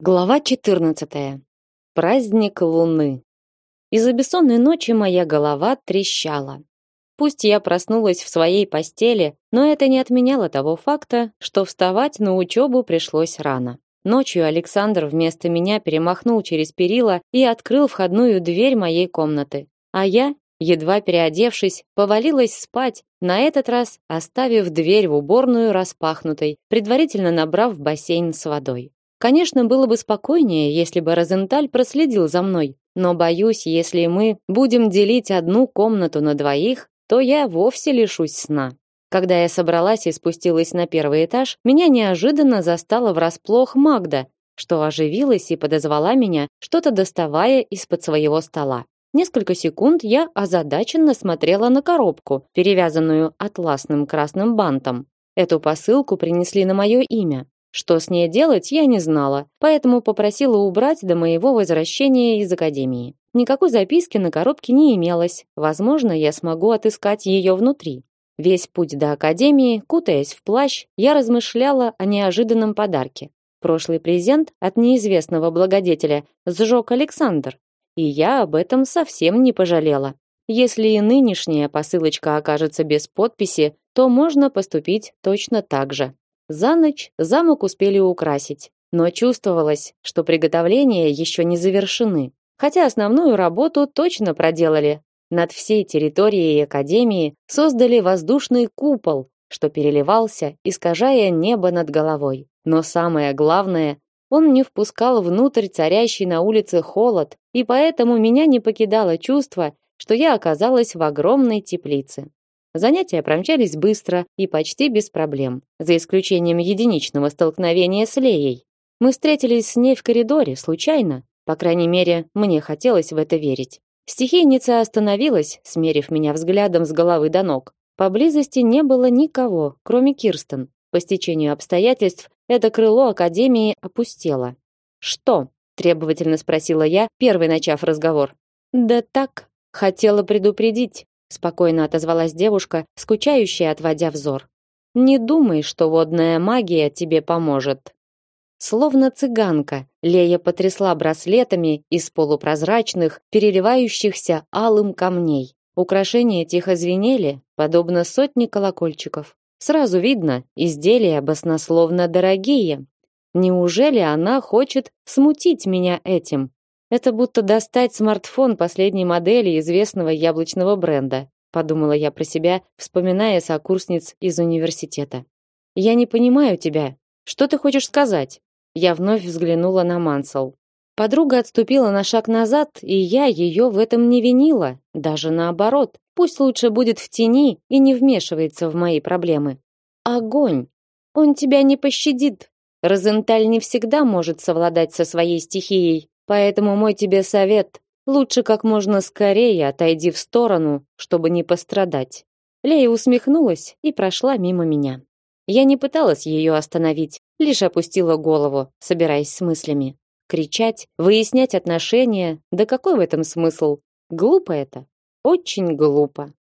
Глава 14. Праздник Луны. Из-за бессонной ночи моя голова трещала. Пусть я проснулась в своей постели, но это не отменяло того факта, что вставать на учебу пришлось рано. Ночью Александр вместо меня перемахнул через перила и открыл входную дверь моей комнаты. А я, едва переодевшись, повалилась спать, на этот раз оставив дверь в уборную распахнутой, предварительно набрав бассейн с водой. Конечно, было бы спокойнее, если бы Розенталь проследил за мной, но боюсь, если мы будем делить одну комнату на двоих, то я вовсе лишусь сна. Когда я собралась и спустилась на первый этаж, меня неожиданно застала врасплох Магда, что оживилась и подозвала меня, что-то доставая из-под своего стола. Несколько секунд я озадаченно смотрела на коробку, перевязанную атласным красным бантом. Эту посылку принесли на мое имя. Что с ней делать, я не знала, поэтому попросила убрать до моего возвращения из академии. Никакой записки на коробке не имелось. Возможно, я смогу отыскать ее внутри. Весь путь до академии, кутаясь в плащ, я размышляла о неожиданном подарке. Прошлый презент от неизвестного благодетеля сжег Александр, и я об этом совсем не пожалела. Если и нынешняя посылочка окажется без подписи, то можно поступить точно так же. За ночь замок успели украсить, но чувствовалось, что приготовления еще не завершены. Хотя основную работу точно проделали. Над всей территорией академии создали воздушный купол, что переливался, искажая небо над головой. Но самое главное, он не впускал внутрь царящий на улице холод, и поэтому меня не покидало чувство, что я оказалась в огромной теплице. Занятия промчались быстро и почти без проблем, за исключением единичного столкновения с Леей. Мы встретились с ней в коридоре случайно, по крайней мере, мне хотелось в это верить. Стихийница остановилась, смерив меня взглядом с головы до ног. Поблизости не было никого, кроме Кирстен. По стечению обстоятельств это крыло академии опустело. Что? требовательно спросила я, первый начав разговор. Да так, хотела предупредить спокойно отозвалась девушка, скучающая, отводя взор. Не думай, что водная магия тебе поможет. Словно цыганка, Лея потрясла браслетами из полупрозрачных, переливающихся алым камней. Украшения тихо звенели, подобно сотне колокольчиков. Сразу видно, изделия баснословно дорогие. Неужели она хочет смутить меня этим? Это будто достать смартфон последней модели известного яблочного бренда, подумала я про себя, вспоминая сокурсниц из университета. Я не понимаю тебя. Что ты хочешь сказать? Я вновь взглянула на Мансел. Подруга отступила на шаг назад, и я ее в этом не винила, даже наоборот. Пусть лучше будет в тени и не вмешивается в мои проблемы. Огонь. Он тебя не пощадит. Розенталь не всегда может совладать со своей стихией, Поэтому мой тебе совет: лучше как можно скорее отойди в сторону, чтобы не пострадать. Лея усмехнулась и прошла мимо меня. Я не пыталась ее остановить, лишь опустила голову, собираясь с мыслями. Кричать, выяснять отношения, да какой в этом смысл? Глупо это, очень глупо.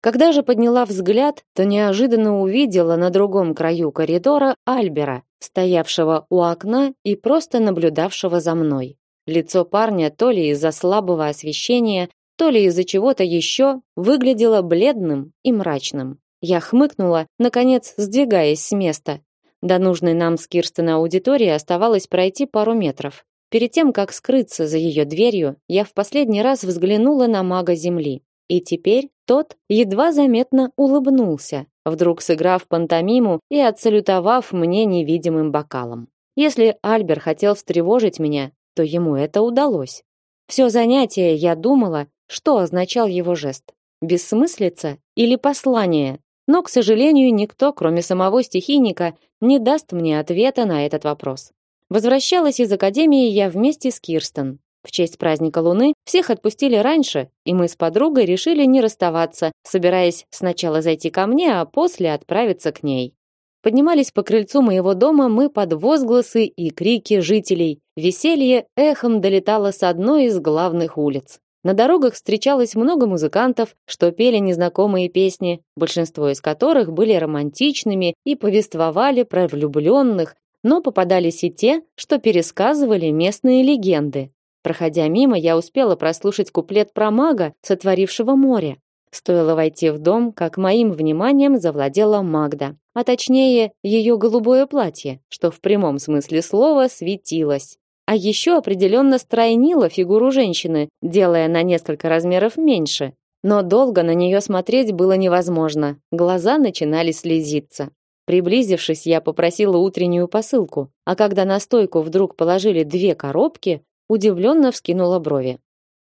Когда же подняла взгляд, то неожиданно увидела на другом краю коридора Альбера, стоявшего у окна и просто наблюдавшего за мной. Лицо парня то ли из-за слабого освещения, то ли из-за чего-то еще выглядело бледным и мрачным. Я хмыкнула, наконец сдвигаясь с места. До нужной нам с Кирстен аудитории оставалось пройти пару метров. Перед тем, как скрыться за ее дверью, я в последний раз взглянула на мага Земли. И теперь тот едва заметно улыбнулся, вдруг сыграв пантомиму и отсалютовав мне невидимым бокалом. Если Альбер хотел встревожить меня, то ему это удалось. Все занятие я думала, что означал его жест. Бессмыслица или послание? Но, к сожалению, никто, кроме самого стихийника, не даст мне ответа на этот вопрос. Возвращалась из академии я вместе с Кирстен. В честь праздника Луны всех отпустили раньше, и мы с подругой решили не расставаться, собираясь сначала зайти ко мне, а после отправиться к ней. Поднимались по крыльцу моего дома мы под возгласы и крики жителей. Веселье эхом долетало с одной из главных улиц. На дорогах встречалось много музыкантов, что пели незнакомые песни, большинство из которых были романтичными и повествовали про влюбленных, но попадались и те, что пересказывали местные легенды. Проходя мимо, я успела прослушать куплет про мага, сотворившего море. Стоило войти в дом, как моим вниманием завладела Магда, а точнее ее голубое платье, что в прямом смысле слова светилось. А еще определенно стройнило фигуру женщины, делая на несколько размеров меньше. Но долго на нее смотреть было невозможно, глаза начинали слезиться. Приблизившись, я попросила утреннюю посылку, а когда на стойку вдруг положили две коробки, удивленно вскинула брови.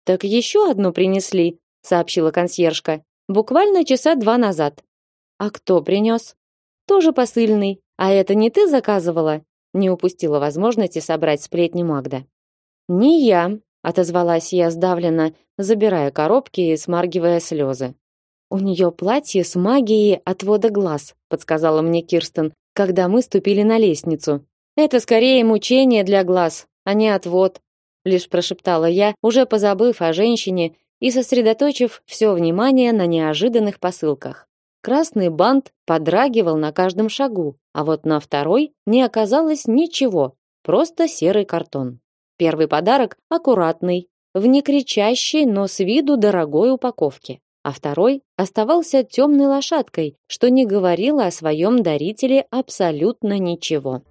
«Так еще одну принесли», сообщила консьержка. Буквально часа два назад. А кто принес? Тоже посыльный. А это не ты заказывала? Не упустила возможности собрать сплетни Магда. Не я, отозвалась я сдавленно, забирая коробки и смаргивая слезы. У нее платье с магией отвода глаз, подсказала мне Кирстен, когда мы ступили на лестницу. Это скорее мучение для глаз, а не отвод, лишь прошептала я, уже позабыв о женщине и сосредоточив все внимание на неожиданных посылках. Красный бант подрагивал на каждом шагу, а вот на второй не оказалось ничего, просто серый картон. Первый подарок аккуратный, в некричащей, но с виду дорогой упаковке, а второй оставался темной лошадкой, что не говорило о своем дарителе абсолютно ничего.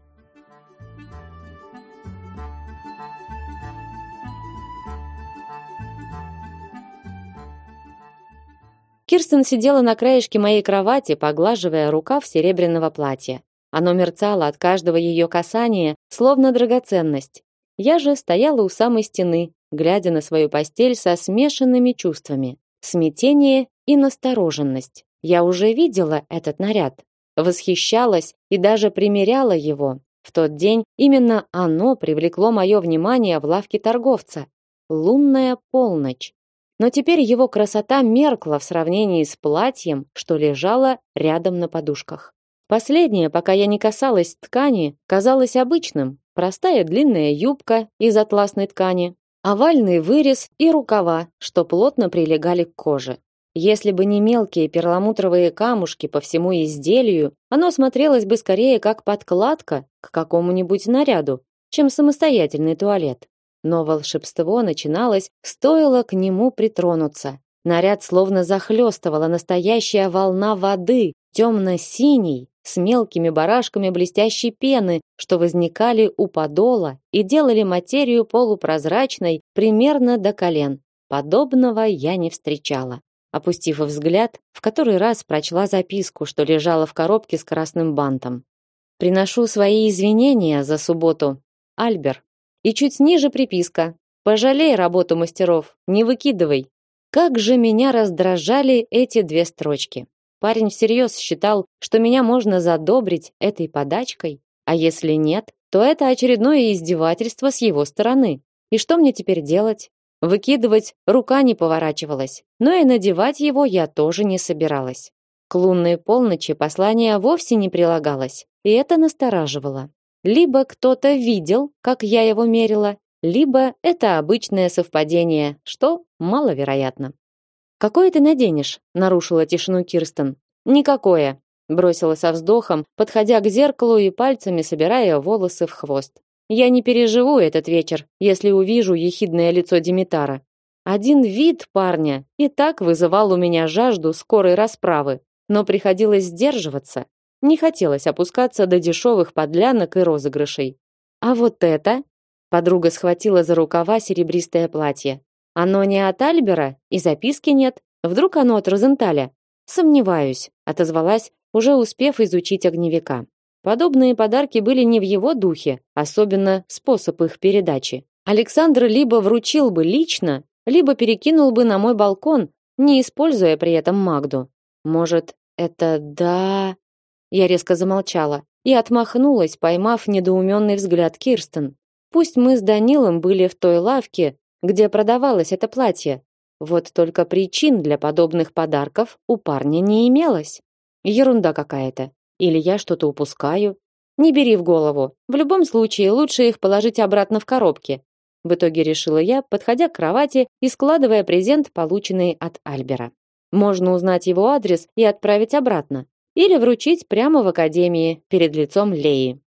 Кирстен сидела на краешке моей кровати, поглаживая рукав серебряного платья. Оно мерцало от каждого ее касания, словно драгоценность. Я же стояла у самой стены, глядя на свою постель со смешанными чувствами: смятение и настороженность. Я уже видела этот наряд, восхищалась и даже примеряла его. В тот день именно оно привлекло мое внимание в лавке торговца. Лунная полночь но теперь его красота меркла в сравнении с платьем, что лежало рядом на подушках. Последнее, пока я не касалась ткани, казалось обычным: простая длинная юбка из атласной ткани, овальный вырез и рукава, что плотно прилегали к коже. Если бы не мелкие перламутровые камушки по всему изделию, оно смотрелось бы скорее как подкладка к какому-нибудь наряду, чем самостоятельный туалет. Но волшебство начиналось, стоило к нему притронуться. Наряд словно захлестывала настоящая волна воды, темно-синий, с мелкими барашками блестящей пены, что возникали у подола и делали материю полупрозрачной примерно до колен. Подобного я не встречала. Опустив взгляд, в который раз прочла записку, что лежала в коробке с красным бантом. Приношу свои извинения за субботу. Альбер. И чуть ниже приписка: "Пожалей работу мастеров, не выкидывай". Как же меня раздражали эти две строчки. Парень всерьез считал, что меня можно задобрить этой подачкой, а если нет, то это очередное издевательство с его стороны. И что мне теперь делать? Выкидывать рука не поворачивалась, но и надевать его я тоже не собиралась. К лунной полночи послание вовсе не прилагалось, и это настораживало. Либо кто-то видел, как я его мерила, либо это обычное совпадение, что маловероятно. Какое ты наденешь? нарушила тишину Кирстен. Никакое, бросила со вздохом, подходя к зеркалу и пальцами собирая волосы в хвост. Я не переживу этот вечер, если увижу ехидное лицо Димитара. Один вид парня и так вызывал у меня жажду скорой расправы, но приходилось сдерживаться, не хотелось опускаться до дешевых подлянок и розыгрышей. А вот это? Подруга схватила за рукава серебристое платье. Оно не от Альбера и записки нет. Вдруг оно от Розенталя? Сомневаюсь, отозвалась, уже успев изучить огневика. Подобные подарки были не в его духе, особенно способ их передачи. Александр либо вручил бы лично, либо перекинул бы на мой балкон, не используя при этом Магду. Может, это да, я резко замолчала и отмахнулась, поймав недоуменный взгляд Кирстен. Пусть мы с Данилом были в той лавке, где продавалось это платье, вот только причин для подобных подарков у парня не имелось. Ерунда какая-то. Или я что-то упускаю? Не бери в голову. В любом случае лучше их положить обратно в коробки. В итоге решила я, подходя к кровати и складывая презент, полученный от Альбера. Можно узнать его адрес и отправить обратно или вручить прямо в академии перед лицом Леи.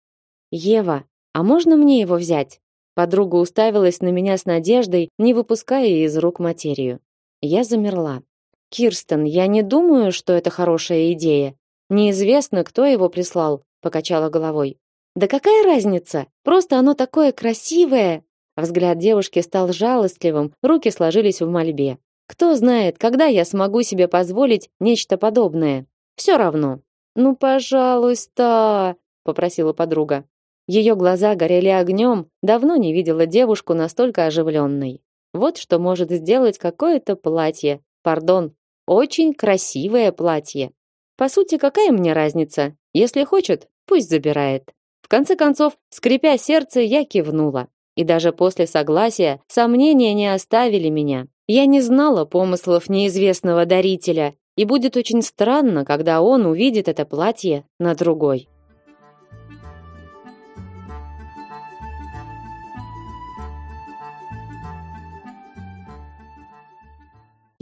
Ева, а можно мне его взять? Подруга уставилась на меня с надеждой, не выпуская из рук материю. Я замерла. Кирстен, я не думаю, что это хорошая идея. Неизвестно, кто его прислал, покачала головой. Да какая разница? Просто оно такое красивое. Взгляд девушки стал жалостливым, руки сложились в мольбе. Кто знает, когда я смогу себе позволить нечто подобное? Все равно. Ну, пожалуйста, попросила подруга. Ее глаза горели огнем, давно не видела девушку настолько оживленной. Вот что может сделать какое-то платье. Пардон, очень красивое платье. По сути, какая мне разница? Если хочет, пусть забирает. В конце концов, скрипя сердце, я кивнула. И даже после согласия сомнения не оставили меня. Я не знала помыслов неизвестного дарителя, и будет очень странно, когда он увидит это платье на другой.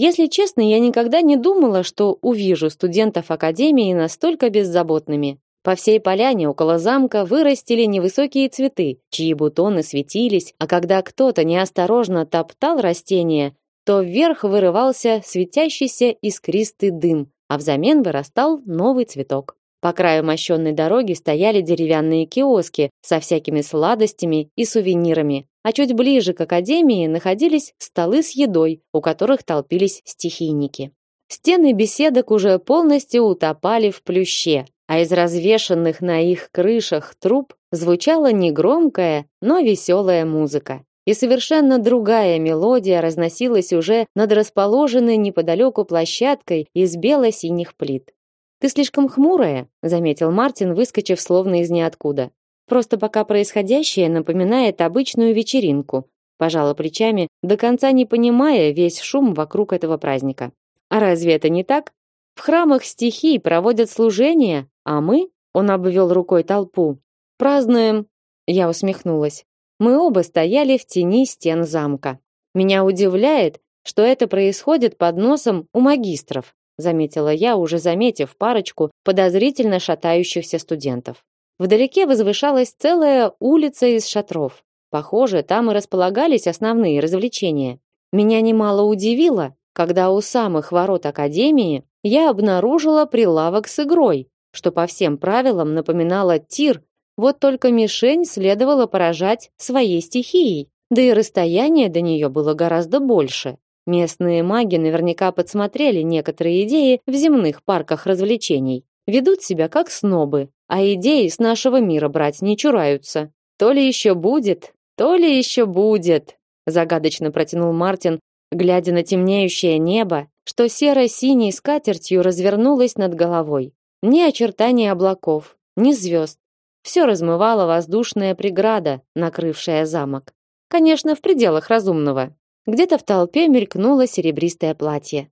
Если честно, я никогда не думала, что увижу студентов академии настолько беззаботными. По всей поляне около замка вырастили невысокие цветы, чьи бутоны светились, а когда кто-то неосторожно топтал растения, то вверх вырывался светящийся искристый дым, а взамен вырастал новый цветок. По краю мощенной дороги стояли деревянные киоски со всякими сладостями и сувенирами, а чуть ближе к академии находились столы с едой, у которых толпились стихийники. Стены беседок уже полностью утопали в плюще, а из развешанных на их крышах труб звучала негромкая, но веселая музыка. И совершенно другая мелодия разносилась уже над расположенной неподалеку площадкой из бело-синих плит. Ты слишком хмурая, заметил Мартин, выскочив словно из ниоткуда. Просто пока происходящее напоминает обычную вечеринку. Пожала плечами, до конца не понимая весь шум вокруг этого праздника. А разве это не так? В храмах стихий проводят служения, а мы, он обвел рукой толпу, празднуем. Я усмехнулась. Мы оба стояли в тени стен замка. Меня удивляет, что это происходит под носом у магистров заметила я, уже заметив парочку подозрительно шатающихся студентов. Вдалеке возвышалась целая улица из шатров. Похоже, там и располагались основные развлечения. Меня немало удивило, когда у самых ворот академии я обнаружила прилавок с игрой, что по всем правилам напоминало тир, вот только мишень следовало поражать своей стихией, да и расстояние до нее было гораздо больше. Местные маги наверняка подсмотрели некоторые идеи в земных парках развлечений. Ведут себя как снобы, а идеи с нашего мира брать не чураются. То ли еще будет, то ли еще будет, загадочно протянул Мартин, глядя на темнеющее небо, что серо-синей скатертью развернулось над головой. Ни очертаний облаков, ни звезд. Все размывала воздушная преграда, накрывшая замок. Конечно, в пределах разумного. Где-то в толпе мелькнуло серебристое платье.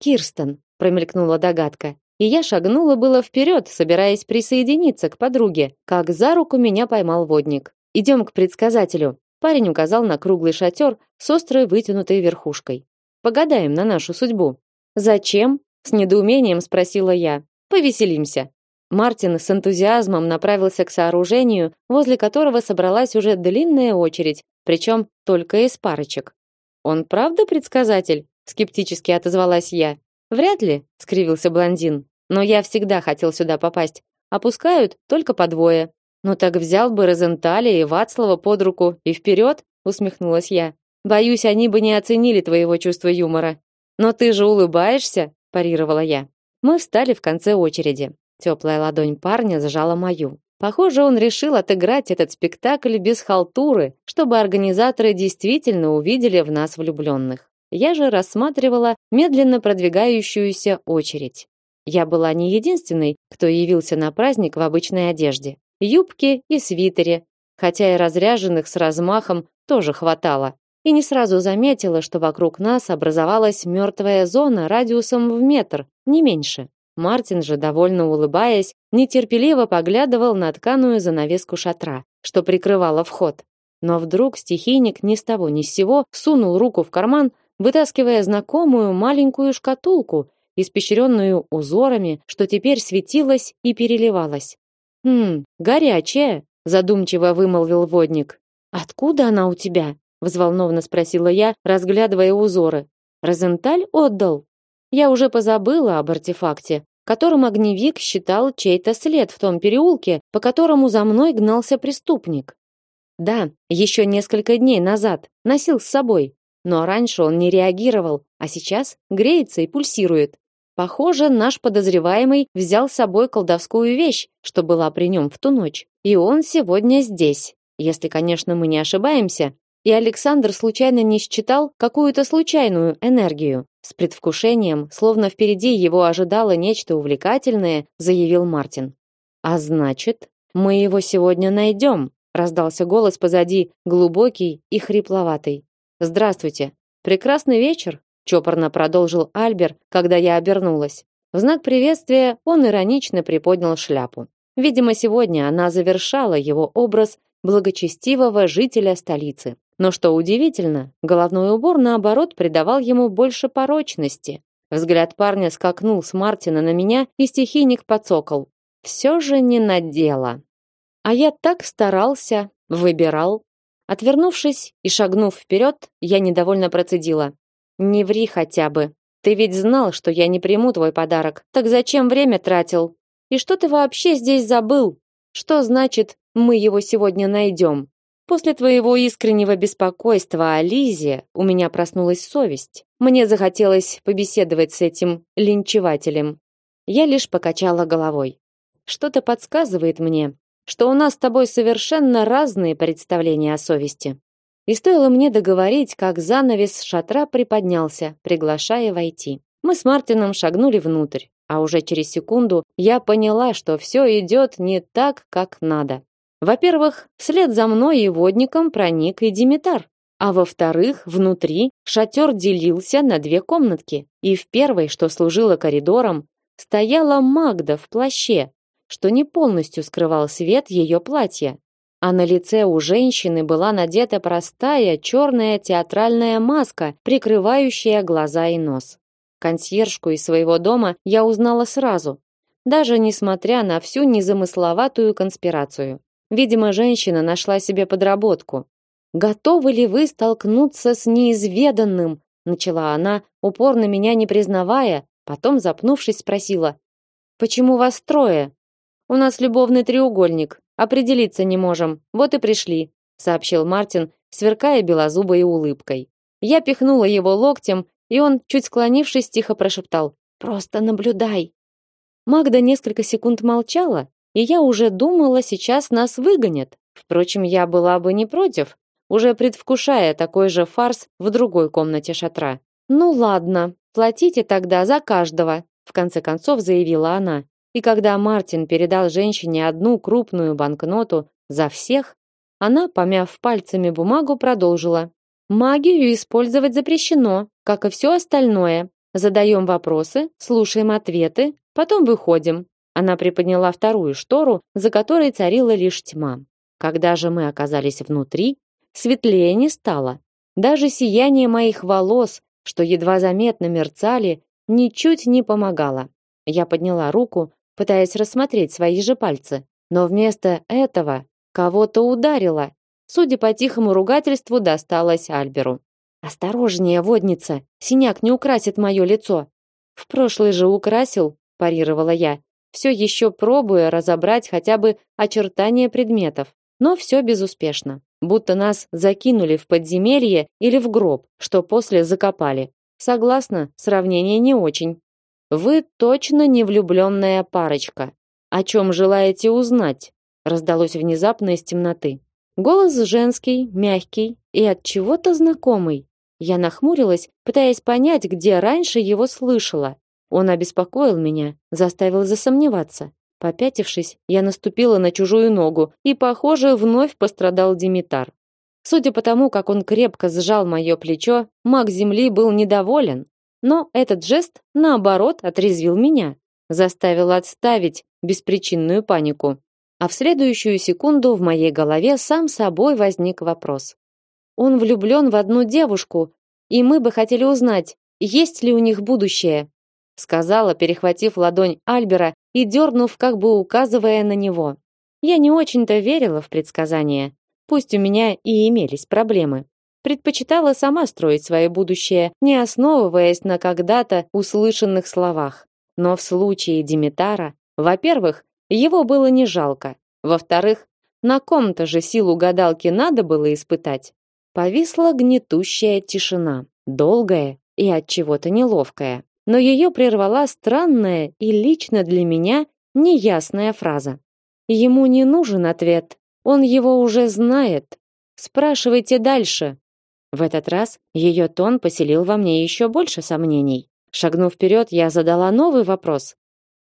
Кирстен, промелькнула догадка. И я шагнула было вперед, собираясь присоединиться к подруге, как за руку меня поймал водник. Идем к предсказателю. Парень указал на круглый шатер с острой вытянутой верхушкой. Погадаем на нашу судьбу. Зачем? С недоумением спросила я. Повеселимся. Мартин с энтузиазмом направился к сооружению, возле которого собралась уже длинная очередь, причем только из парочек. Он правда предсказатель? скептически отозвалась я. Вряд ли, скривился блондин. Но я всегда хотел сюда попасть. Опускают только по двое. Ну так взял бы Розенталя и Вацлава под руку и вперед, усмехнулась я. Боюсь, они бы не оценили твоего чувства юмора. Но ты же улыбаешься, парировала я. Мы встали в конце очереди. Теплая ладонь парня зажала мою. Похоже, он решил отыграть этот спектакль без халтуры, чтобы организаторы действительно увидели в нас влюбленных. Я же рассматривала медленно продвигающуюся очередь. Я была не единственной, кто явился на праздник в обычной одежде. Юбке и свитере, хотя и разряженных с размахом тоже хватало. И не сразу заметила, что вокруг нас образовалась мертвая зона радиусом в метр, не меньше. Мартин же, довольно улыбаясь, нетерпеливо поглядывал на тканую занавеску шатра, что прикрывало вход. Но вдруг стихийник ни с того ни с сего сунул руку в карман, вытаскивая знакомую маленькую шкатулку, испещренную узорами, что теперь светилась и переливалась. «Хм, горячая!» задумчиво вымолвил водник. Откуда она у тебя? взволнованно спросила я, разглядывая узоры. Розенталь отдал. Я уже позабыла об артефакте, которым огневик считал чей-то след в том переулке, по которому за мной гнался преступник. Да, еще несколько дней назад носил с собой, но раньше он не реагировал, а сейчас греется и пульсирует. Похоже, наш подозреваемый взял с собой колдовскую вещь, что была при нем в ту ночь, и он сегодня здесь. Если, конечно, мы не ошибаемся, и Александр случайно не считал какую-то случайную энергию. С предвкушением, словно впереди его ожидало нечто увлекательное, заявил Мартин. А значит, мы его сегодня найдем, раздался голос позади, глубокий и хрипловатый. Здравствуйте. Прекрасный вечер, чопорно продолжил Альбер, когда я обернулась. В знак приветствия он иронично приподнял шляпу. Видимо, сегодня она завершала его образ благочестивого жителя столицы. Но что удивительно, головной убор наоборот придавал ему больше порочности. Взгляд парня скакнул с Мартина на меня, и стихийник подсокол. Все же не надела. А я так старался, выбирал. Отвернувшись и шагнув вперед, я недовольно процедила: "Не ври хотя бы. Ты ведь знал, что я не приму твой подарок. Так зачем время тратил? И что ты вообще здесь забыл? Что значит мы его сегодня найдем? После твоего искреннего беспокойства о Лизе у меня проснулась совесть. Мне захотелось побеседовать с этим линчевателем. Я лишь покачала головой. Что-то подсказывает мне, что у нас с тобой совершенно разные представления о совести. И стоило мне договорить, как занавес шатра приподнялся, приглашая войти. Мы с Мартином шагнули внутрь, а уже через секунду я поняла, что все идет не так, как надо. Во-первых, вслед за мной и водником проник и Димитар. А во-вторых, внутри шатер делился на две комнатки. И в первой, что служила коридором, стояла Магда в плаще, что не полностью скрывал свет ее платья. А на лице у женщины была надета простая черная театральная маска, прикрывающая глаза и нос. Консьержку из своего дома я узнала сразу, даже несмотря на всю незамысловатую конспирацию. Видимо, женщина нашла себе подработку. Готовы ли вы столкнуться с неизведанным? начала она, упорно меня не признавая, потом запнувшись спросила: "Почему вас трое? У нас любовный треугольник, определиться не можем. Вот и пришли", сообщил Мартин, сверкая белозубой улыбкой. Я пихнула его локтем, и он, чуть склонившись, тихо прошептал: "Просто наблюдай". Магда несколько секунд молчала, и я уже думала, сейчас нас выгонят. Впрочем, я была бы не против, уже предвкушая такой же фарс в другой комнате шатра. Ну ладно, платите тогда за каждого, в конце концов заявила она. И когда Мартин передал женщине одну крупную банкноту за всех, она, помяв пальцами бумагу, продолжила: Магию использовать запрещено, как и все остальное. Задаем вопросы, слушаем ответы, потом выходим. Она приподняла вторую штору, за которой царила лишь тьма. Когда же мы оказались внутри, светлее не стало. Даже сияние моих волос, что едва заметно мерцали, ничуть не помогало. Я подняла руку, пытаясь рассмотреть свои же пальцы, но вместо этого кого-то ударило. Судя по тихому ругательству, досталось Альберу. Осторожнее, водница, синяк не украсит мое лицо. В прошлый же украсил, парировала я все еще пробуя разобрать хотя бы очертания предметов. Но все безуспешно. Будто нас закинули в подземелье или в гроб, что после закопали. Согласна, сравнение не очень. Вы точно не влюбленная парочка. О чем желаете узнать? Раздалось внезапно из темноты. Голос женский, мягкий и от чего-то знакомый. Я нахмурилась, пытаясь понять, где раньше его слышала. Он обеспокоил меня, заставил засомневаться. Попятившись, я наступила на чужую ногу, и, похоже, вновь пострадал Димитар. Судя по тому, как он крепко сжал мое плечо, маг земли был недоволен. Но этот жест, наоборот, отрезвил меня, заставил отставить беспричинную панику. А в следующую секунду в моей голове сам собой возник вопрос. Он влюблен в одну девушку, и мы бы хотели узнать, есть ли у них будущее сказала, перехватив ладонь Альбера и дернув, как бы указывая на него. Я не очень-то верила в предсказания. Пусть у меня и имелись проблемы. Предпочитала сама строить свое будущее, не основываясь на когда-то услышанных словах. Но в случае Димитара, во-первых, его было не жалко. Во-вторых, на ком-то же силу гадалки надо было испытать. Повисла гнетущая тишина, долгая и от чего-то неловкая. Но ее прервала странная и лично для меня неясная фраза. Ему не нужен ответ, он его уже знает. Спрашивайте дальше. В этот раз ее тон поселил во мне еще больше сомнений. Шагнув вперед, я задала новый вопрос.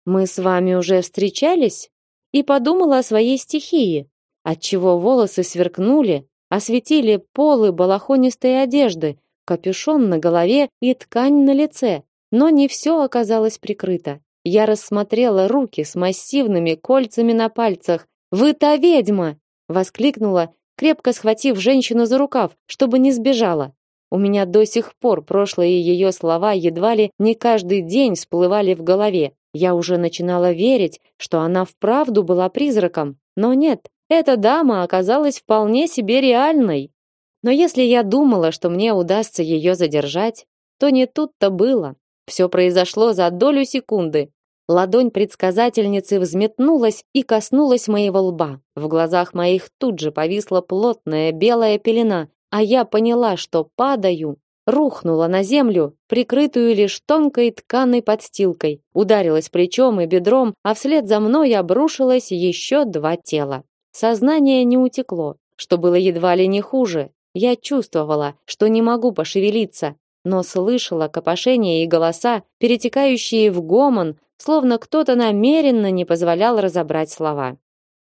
Мы с вами уже встречались? И подумала о своей стихии, отчего волосы сверкнули, осветили полы балахонистой одежды, капюшон на голове и ткань на лице. Но не все оказалось прикрыто. Я рассмотрела руки с массивными кольцами на пальцах. «Вы та ведьма!» — воскликнула, крепко схватив женщину за рукав, чтобы не сбежала. У меня до сих пор прошлые ее слова едва ли не каждый день всплывали в голове. Я уже начинала верить, что она вправду была призраком. Но нет, эта дама оказалась вполне себе реальной. Но если я думала, что мне удастся ее задержать, то не тут-то было. Все произошло за долю секунды. Ладонь предсказательницы взметнулась и коснулась моего лба. В глазах моих тут же повисла плотная белая пелена, а я поняла, что падаю, рухнула на землю, прикрытую лишь тонкой тканой подстилкой, ударилась плечом и бедром, а вслед за мной обрушилось еще два тела. Сознание не утекло, что было едва ли не хуже. Я чувствовала, что не могу пошевелиться, но слышала копошение и голоса, перетекающие в гомон, словно кто-то намеренно не позволял разобрать слова.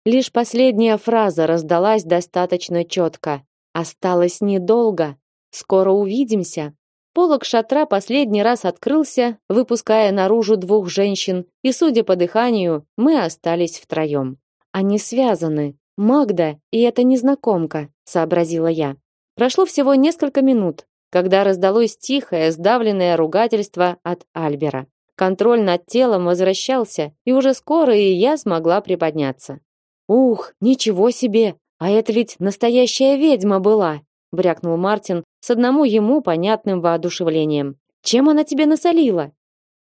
Лишь последняя фраза раздалась достаточно четко. Осталось недолго. Скоро увидимся. Полог шатра последний раз открылся, выпуская наружу двух женщин, и, судя по дыханию, мы остались втроем. Они связаны. Магда и эта незнакомка, сообразила я. Прошло всего несколько минут, когда раздалось тихое, сдавленное ругательство от Альбера. Контроль над телом возвращался, и уже скоро и я смогла приподняться. Ух, ничего себе! А это ведь настоящая ведьма была, брякнул Мартин с одному ему понятным воодушевлением. Чем она тебе насолила?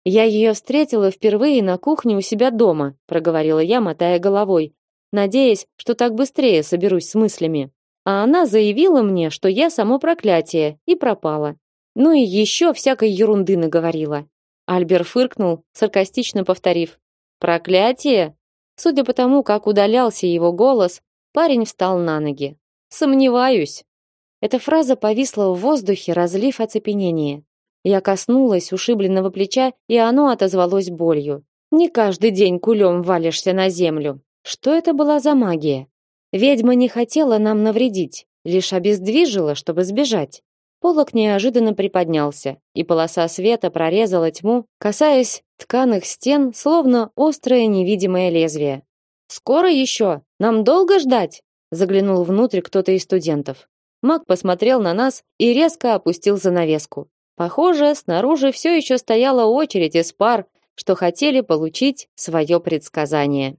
Я ее встретила впервые на кухне у себя дома, проговорила я, мотая головой, надеясь, что так быстрее соберусь с мыслями. А она заявила мне, что я само проклятие, и пропала. Ну и еще всякой ерунды наговорила. Альбер фыркнул, саркастично повторив: "Проклятие?" Судя по тому, как удалялся его голос, парень встал на ноги. "Сомневаюсь". Эта фраза повисла в воздухе, разлив оцепенение. Я коснулась ушибленного плеча, и оно отозвалось болью. Не каждый день кулем валишься на землю. Что это была за магия? Ведьма не хотела нам навредить, лишь обездвижила, чтобы сбежать. Полок неожиданно приподнялся, и полоса света прорезала тьму, касаясь тканых стен, словно острое невидимое лезвие. Скоро еще? Нам долго ждать? Заглянул внутрь кто-то из студентов. Маг посмотрел на нас и резко опустил занавеску. Похоже, снаружи все еще стояла очередь из пар, что хотели получить свое предсказание.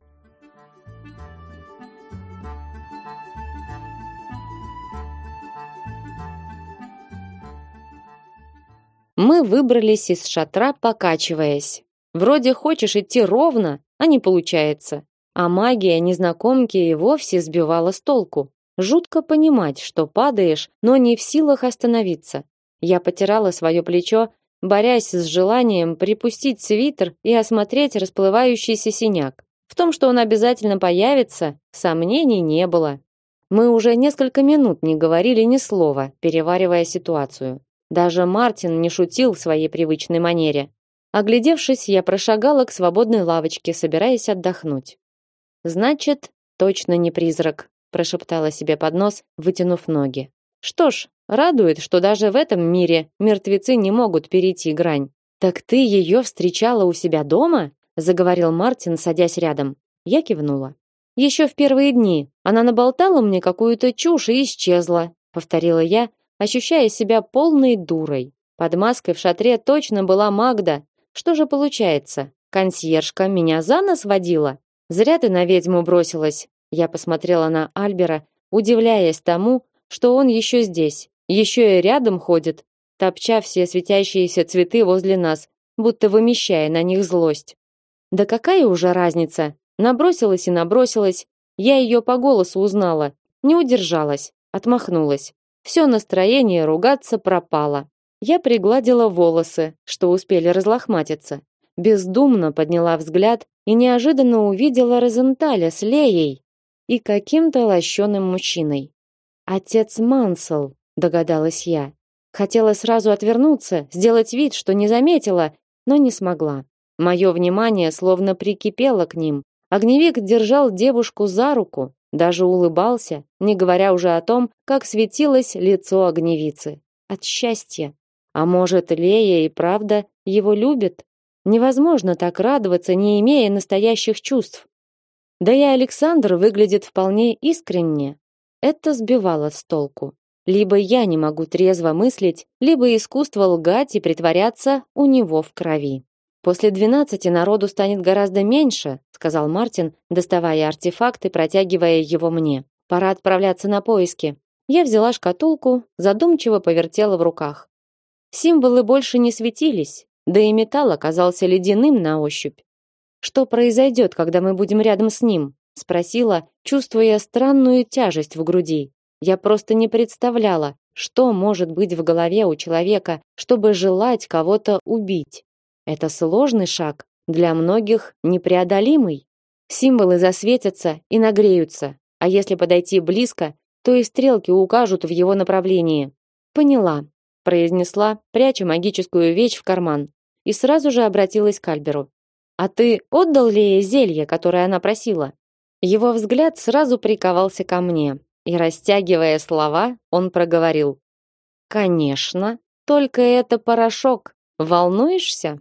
Мы выбрались из шатра, покачиваясь. Вроде хочешь идти ровно, а не получается. А магия незнакомки и вовсе сбивала с толку. Жутко понимать, что падаешь, но не в силах остановиться. Я потирала свое плечо, борясь с желанием припустить свитер и осмотреть расплывающийся синяк. В том, что он обязательно появится, сомнений не было. Мы уже несколько минут не говорили ни слова, переваривая ситуацию. Даже Мартин не шутил в своей привычной манере. Оглядевшись, я прошагала к свободной лавочке, собираясь отдохнуть. Значит, точно не призрак, прошептала себе под нос, вытянув ноги. Что ж, радует, что даже в этом мире мертвецы не могут перейти грань. Так ты ее встречала у себя дома? заговорил Мартин, садясь рядом. Я кивнула. Еще в первые дни она наболтала мне какую-то чушь и исчезла, повторила я, ощущая себя полной дурой. Под маской в шатре точно была Магда. Что же получается? Консьержка меня за нос водила? Зря ты на ведьму бросилась. Я посмотрела на Альбера, удивляясь тому, что он еще здесь, еще и рядом ходит, топча все светящиеся цветы возле нас, будто вымещая на них злость. Да какая уже разница? Набросилась и набросилась. Я ее по голосу узнала, не удержалась, отмахнулась. Все настроение ругаться пропало. Я пригладила волосы, что успели разлохматиться. Бездумно подняла взгляд и неожиданно увидела Розенталя с Леей и каким-то лощеным мужчиной. Отец Мансел, догадалась я. Хотела сразу отвернуться, сделать вид, что не заметила, но не смогла. Мое внимание словно прикипело к ним. Огневик держал девушку за руку, даже улыбался, не говоря уже о том, как светилось лицо огневицы. От счастья. А может, Лея и правда его любит? Невозможно так радоваться, не имея настоящих чувств. Да и Александр выглядит вполне искренне. Это сбивало с толку. Либо я не могу трезво мыслить, либо искусство лгать и притворяться у него в крови. После двенадцати народу станет гораздо меньше, сказал Мартин, доставая артефакт и протягивая его мне. Пора отправляться на поиски. Я взяла шкатулку, задумчиво повертела в руках. Символы больше не светились, да и металл оказался ледяным на ощупь. Что произойдет, когда мы будем рядом с ним? спросила, чувствуя странную тяжесть в груди. Я просто не представляла, что может быть в голове у человека, чтобы желать кого-то убить. Это сложный шаг, для многих непреодолимый. Символы засветятся и нагреются, а если подойти близко, то и стрелки укажут в его направлении. Поняла, произнесла, пряча магическую вещь в карман, и сразу же обратилась к Альберу. А ты отдал ли ей зелье, которое она просила? Его взгляд сразу приковался ко мне, и растягивая слова, он проговорил: "Конечно, только это порошок. Волнуешься?"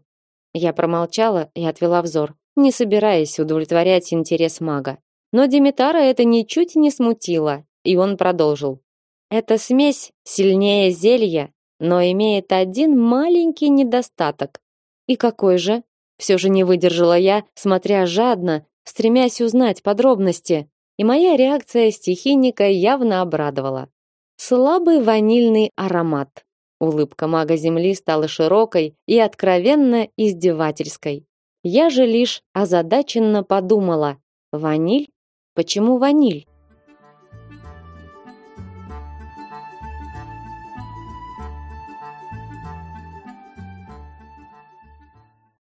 Я промолчала и отвела взор, не собираясь удовлетворять интерес мага. Но Димитара это ничуть не смутило, и он продолжил: "Эта смесь сильнее зелья, но имеет один маленький недостаток. И какой же? Все же не выдержала я, смотря жадно, стремясь узнать подробности. И моя реакция стихийника явно обрадовала. Слабый ванильный аромат. Улыбка мага земли стала широкой и откровенно издевательской. Я же лишь озадаченно подумала: ваниль? Почему ваниль?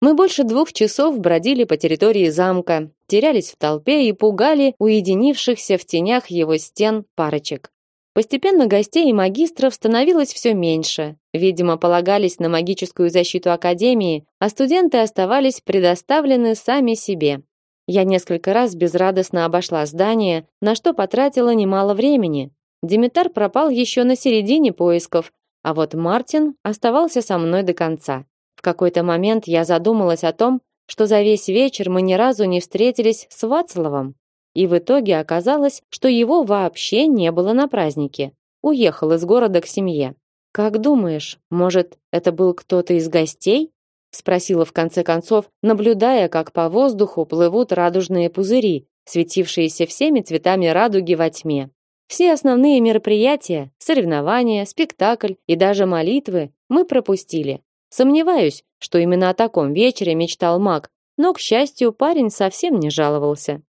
Мы больше двух часов бродили по территории замка, терялись в толпе и пугали уединившихся в тенях его стен парочек. Постепенно гостей и магистров становилось все меньше. Видимо, полагались на магическую защиту академии, а студенты оставались предоставлены сами себе. Я несколько раз безрадостно обошла здание, на что потратила немало времени. Димитар пропал еще на середине поисков, а вот Мартин оставался со мной до конца. В какой-то момент я задумалась о том, что за весь вечер мы ни разу не встретились с Вацлавом. И в итоге оказалось, что его вообще не было на празднике. Уехал из города к семье. Как думаешь, может, это был кто-то из гостей? спросила в конце концов, наблюдая, как по воздуху плывут радужные пузыри, светившиеся всеми цветами радуги во тьме. Все основные мероприятия, соревнования, спектакль и даже молитвы мы пропустили. Сомневаюсь, что именно о таком вечере мечтал Мак, но, к счастью, парень совсем не жаловался.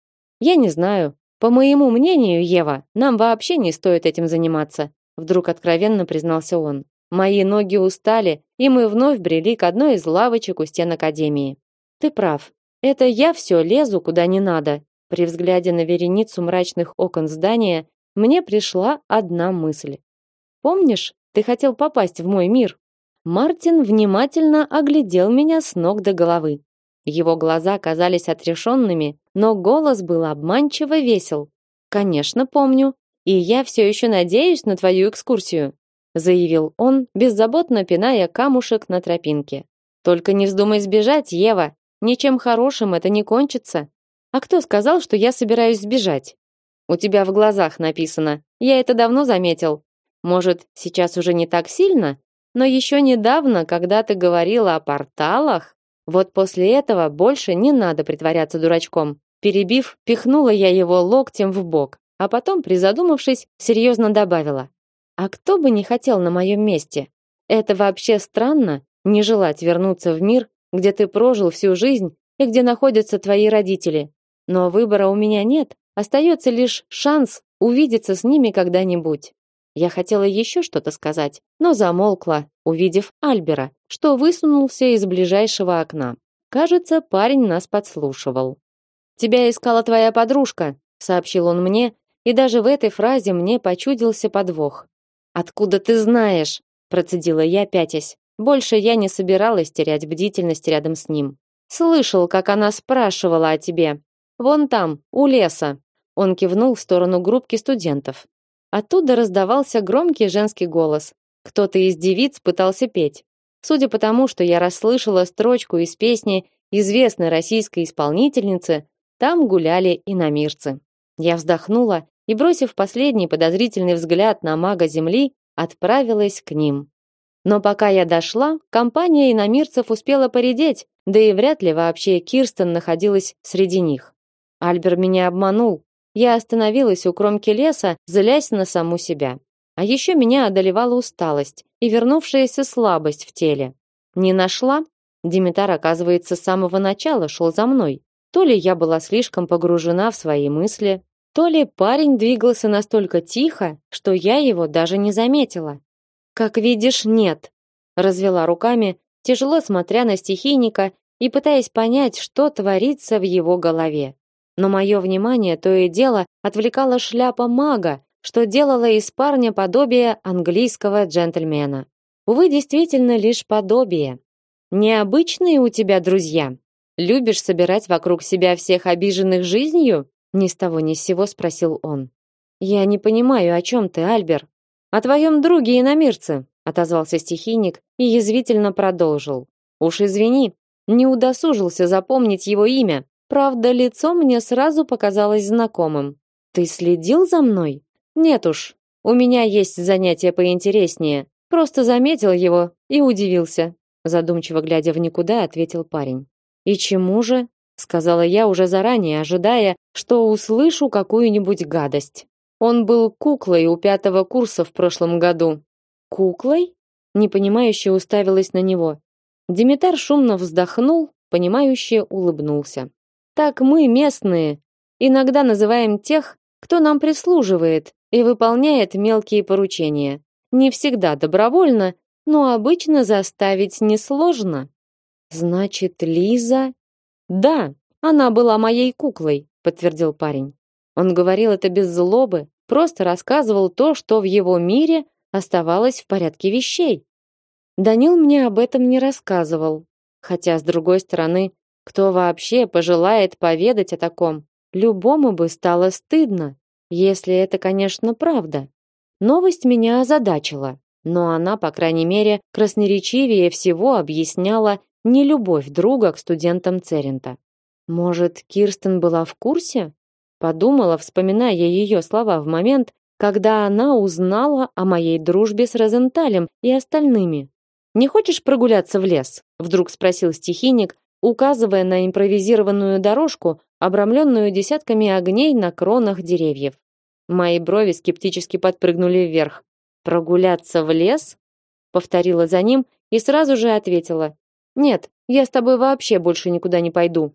Я не знаю. По моему мнению, Ева, нам вообще не стоит этим заниматься, вдруг откровенно признался он. Мои ноги устали, и мы вновь брели к одной из лавочек у стен академии. Ты прав. Это я все лезу куда не надо. При взгляде на вереницу мрачных окон здания мне пришла одна мысль. Помнишь, ты хотел попасть в мой мир? Мартин внимательно оглядел меня с ног до головы. Его глаза казались отрешенными, но голос был обманчиво весел. Конечно, помню, и я все еще надеюсь на твою экскурсию, заявил он, беззаботно пиная камушек на тропинке. Только не вздумай сбежать, Ева, ничем хорошим это не кончится. А кто сказал, что я собираюсь сбежать? У тебя в глазах написано. Я это давно заметил. Может, сейчас уже не так сильно, но еще недавно, когда ты говорила о порталах, вот после этого больше не надо притворяться дурачком. Перебив, пихнула я его локтем в бок, а потом, призадумавшись, серьезно добавила: "А кто бы не хотел на моем месте? Это вообще странно не желать вернуться в мир, где ты прожил всю жизнь и где находятся твои родители. Но выбора у меня нет, остается лишь шанс увидеться с ними когда-нибудь". Я хотела еще что-то сказать, но замолкла, увидев Альбера, что высунулся из ближайшего окна. Кажется, парень нас подслушивал. Тебя искала твоя подружка, сообщил он мне, и даже в этой фразе мне почудился подвох. Откуда ты знаешь? процедила я, пятясь. Больше я не собиралась терять бдительность рядом с ним. Слышал, как она спрашивала о тебе. Вон там, у леса. Он кивнул в сторону группки студентов. Оттуда раздавался громкий женский голос. Кто-то из девиц пытался петь. Судя по тому, что я расслышала строчку из песни известной российской исполнительницы, там гуляли иномирцы. Я вздохнула и, бросив последний подозрительный взгляд на мага земли, отправилась к ним. Но пока я дошла, компания иномирцев успела поредеть, да и вряд ли вообще Кирстен находилась среди них. Альбер меня обманул, я остановилась у кромки леса, злясь на саму себя. А еще меня одолевала усталость и вернувшаяся слабость в теле. Не нашла? Димитар, оказывается, с самого начала шел за мной. То ли я была слишком погружена в свои мысли, то ли парень двигался настолько тихо, что я его даже не заметила. Как видишь, нет, развела руками, тяжело смотря на стихийника и пытаясь понять, что творится в его голове но мое внимание то и дело отвлекала шляпа мага, что делала из парня подобие английского джентльмена. Увы, действительно лишь подобие. Необычные у тебя друзья. Любишь собирать вокруг себя всех обиженных жизнью? Ни с того ни с сего спросил он. Я не понимаю, о чем ты, Альбер. О твоем друге и намирце, отозвался стихийник и язвительно продолжил. Уж извини, не удосужился запомнить его имя, Правда, лицо мне сразу показалось знакомым. Ты следил за мной? Нет уж. У меня есть занятие поинтереснее. Просто заметил его и удивился. Задумчиво глядя в никуда, ответил парень. И чему же? сказала я уже заранее, ожидая, что услышу какую-нибудь гадость. Он был куклой у пятого курса в прошлом году. Куклой? Непонимающе уставилась на него. Димитар шумно вздохнул, понимающе улыбнулся. Так мы, местные, иногда называем тех, кто нам прислуживает и выполняет мелкие поручения. Не всегда добровольно, но обычно заставить несложно. Значит, Лиза? Да, она была моей куклой, подтвердил парень. Он говорил это без злобы, просто рассказывал то, что в его мире оставалось в порядке вещей. Данил мне об этом не рассказывал, хотя с другой стороны, кто вообще пожелает поведать о таком? Любому бы стало стыдно, если это, конечно, правда. Новость меня озадачила, но она, по крайней мере, красноречивее всего объясняла нелюбовь друга к студентам Церента. Может, Кирстен была в курсе? Подумала, вспоминая ее слова в момент, когда она узнала о моей дружбе с Розенталем и остальными. «Не хочешь прогуляться в лес?» – вдруг спросил стихийник, указывая на импровизированную дорожку, обрамленную десятками огней на кронах деревьев. Мои брови скептически подпрыгнули вверх. Прогуляться в лес? повторила за ним и сразу же ответила: "Нет, я с тобой вообще больше никуда не пойду".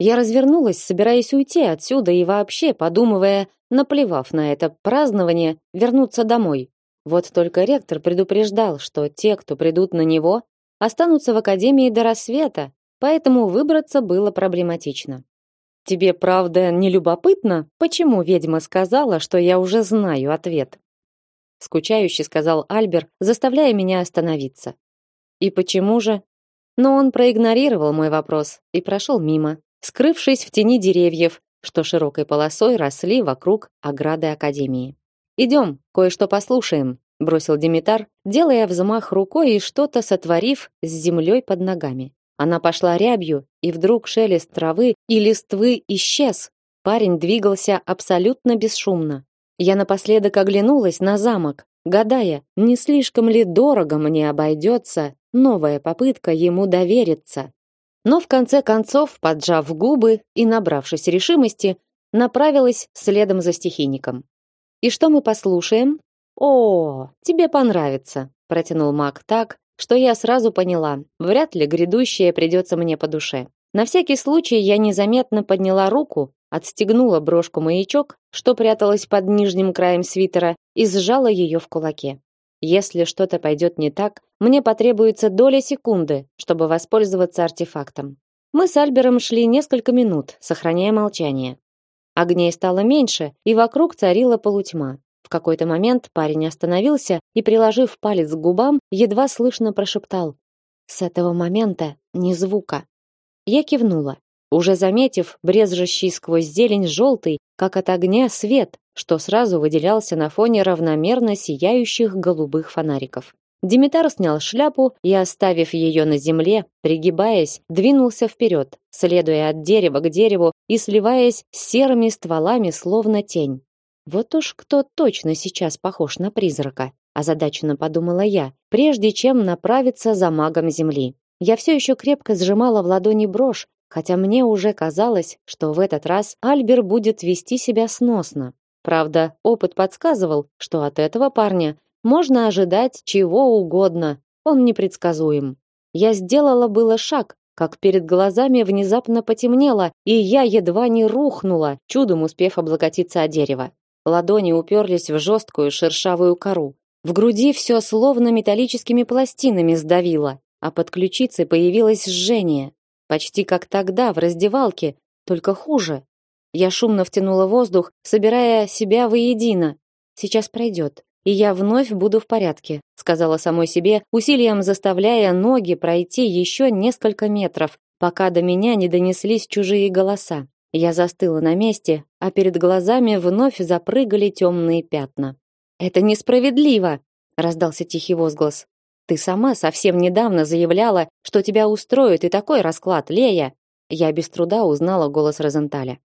Я развернулась, собираясь уйти отсюда и вообще подумывая, наплевав на это празднование, вернуться домой. Вот только ректор предупреждал, что те, кто придут на него, останутся в академии до рассвета, поэтому выбраться было проблематично. Тебе правда не любопытно, почему ведьма сказала, что я уже знаю ответ? скучающе сказал Альбер, заставляя меня остановиться. И почему же? Но он проигнорировал мой вопрос и прошел мимо, скрывшись в тени деревьев, что широкой полосой росли вокруг ограды академии. Идем, кое-что послушаем, бросил Димитар, делая взмах рукой и что-то сотворив с землей под ногами. Она пошла рябью, и вдруг шелест травы и листвы исчез. Парень двигался абсолютно бесшумно. Я напоследок оглянулась на замок, гадая, не слишком ли дорого мне обойдется новая попытка ему довериться. Но в конце концов, поджав губы и набравшись решимости, направилась следом за стихийником. И что мы послушаем? О, тебе понравится, протянул Мак так, что я сразу поняла, вряд ли грядущее придется мне по душе. На всякий случай я незаметно подняла руку, отстегнула брошку-маячок, что пряталась под нижним краем свитера, и сжала ее в кулаке. Если что-то пойдет не так, мне потребуется доля секунды, чтобы воспользоваться артефактом. Мы с Альбером шли несколько минут, сохраняя молчание. Огней стало меньше, и вокруг царила полутьма. В какой-то момент парень остановился и, приложив палец к губам, едва слышно прошептал: "С этого момента ни звука". Я кивнула, уже заметив брезжащий сквозь зелень желтый, как от огня, свет, что сразу выделялся на фоне равномерно сияющих голубых фонариков. Димитар снял шляпу и, оставив ее на земле, пригибаясь, двинулся вперед, следуя от дерева к дереву и сливаясь с серыми стволами, словно тень. Вот уж кто точно сейчас похож на призрака, озадаченно подумала я, прежде чем направиться за магом земли. Я все еще крепко сжимала в ладони брошь, хотя мне уже казалось, что в этот раз Альбер будет вести себя сносно. Правда, опыт подсказывал, что от этого парня можно ожидать чего угодно. Он непредсказуем. Я сделала было шаг, как перед глазами внезапно потемнело, и я едва не рухнула, чудом успев облокотиться о дерево. Ладони уперлись в жесткую шершавую кору. В груди все словно металлическими пластинами сдавило, а под ключицей появилось жжение, почти как тогда в раздевалке, только хуже. Я шумно втянула воздух, собирая себя воедино. Сейчас пройдет, и я вновь буду в порядке, сказала самой себе, усилием заставляя ноги пройти еще несколько метров, пока до меня не донеслись чужие голоса. Я застыла на месте, а перед глазами вновь запрыгали темные пятна. Это несправедливо, раздался тихий возглас. Ты сама совсем недавно заявляла, что тебя устроит и такой расклад, Лея. Я без труда узнала голос Розенталя.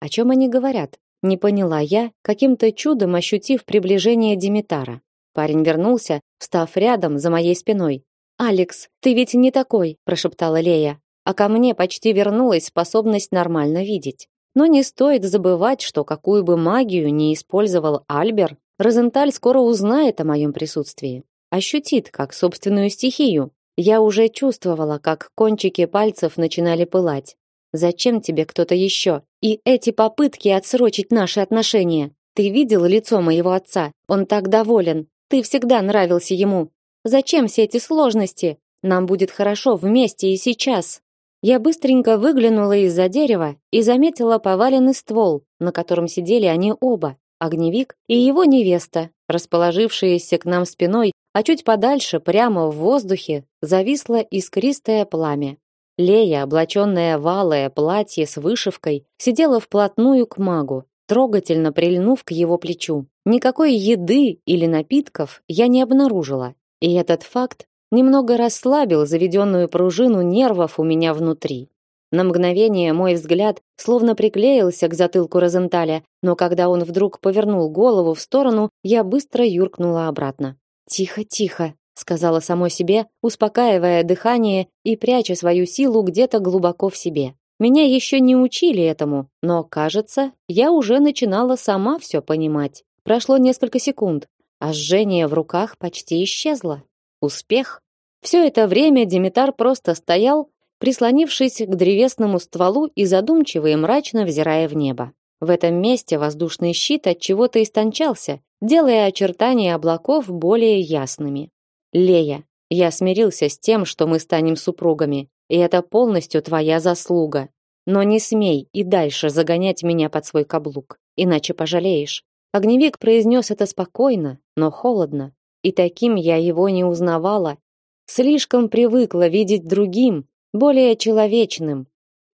О чем они говорят? Не поняла я, каким-то чудом ощутив приближение Димитара. Парень вернулся, встав рядом за моей спиной. "Алекс, ты ведь не такой", прошептала Лея. А ко мне почти вернулась способность нормально видеть. Но не стоит забывать, что какую бы магию ни использовал Альбер, Розенталь скоро узнает о моем присутствии, ощутит как собственную стихию. Я уже чувствовала, как кончики пальцев начинали пылать. Зачем тебе кто-то еще? И эти попытки отсрочить наши отношения. Ты видел лицо моего отца? Он так доволен. Ты всегда нравился ему. Зачем все эти сложности? Нам будет хорошо вместе и сейчас. Я быстренько выглянула из-за дерева и заметила поваленный ствол, на котором сидели они оба, огневик и его невеста, расположившиеся к нам спиной, а чуть подальше, прямо в воздухе, зависло искристое пламя. Лея, облаченная в алое платье с вышивкой, сидела вплотную к магу, трогательно прильнув к его плечу. Никакой еды или напитков я не обнаружила, и этот факт немного расслабил заведенную пружину нервов у меня внутри. На мгновение мой взгляд словно приклеился к затылку Розенталя, но когда он вдруг повернул голову в сторону, я быстро юркнула обратно. Тихо, тихо, сказала самой себе, успокаивая дыхание и пряча свою силу где-то глубоко в себе. Меня еще не учили этому, но, кажется, я уже начинала сама все понимать. Прошло несколько секунд, а жжение в руках почти исчезло. Успех. Все это время Димитар просто стоял, прислонившись к древесному стволу и задумчиво и мрачно взирая в небо. В этом месте воздушный щит от чего-то истончался, делая очертания облаков более ясными. Лея, я смирился с тем, что мы станем супругами, и это полностью твоя заслуга. Но не смей и дальше загонять меня под свой каблук, иначе пожалеешь. Огневик произнес это спокойно, но холодно, и таким я его не узнавала. Слишком привыкла видеть другим, более человечным.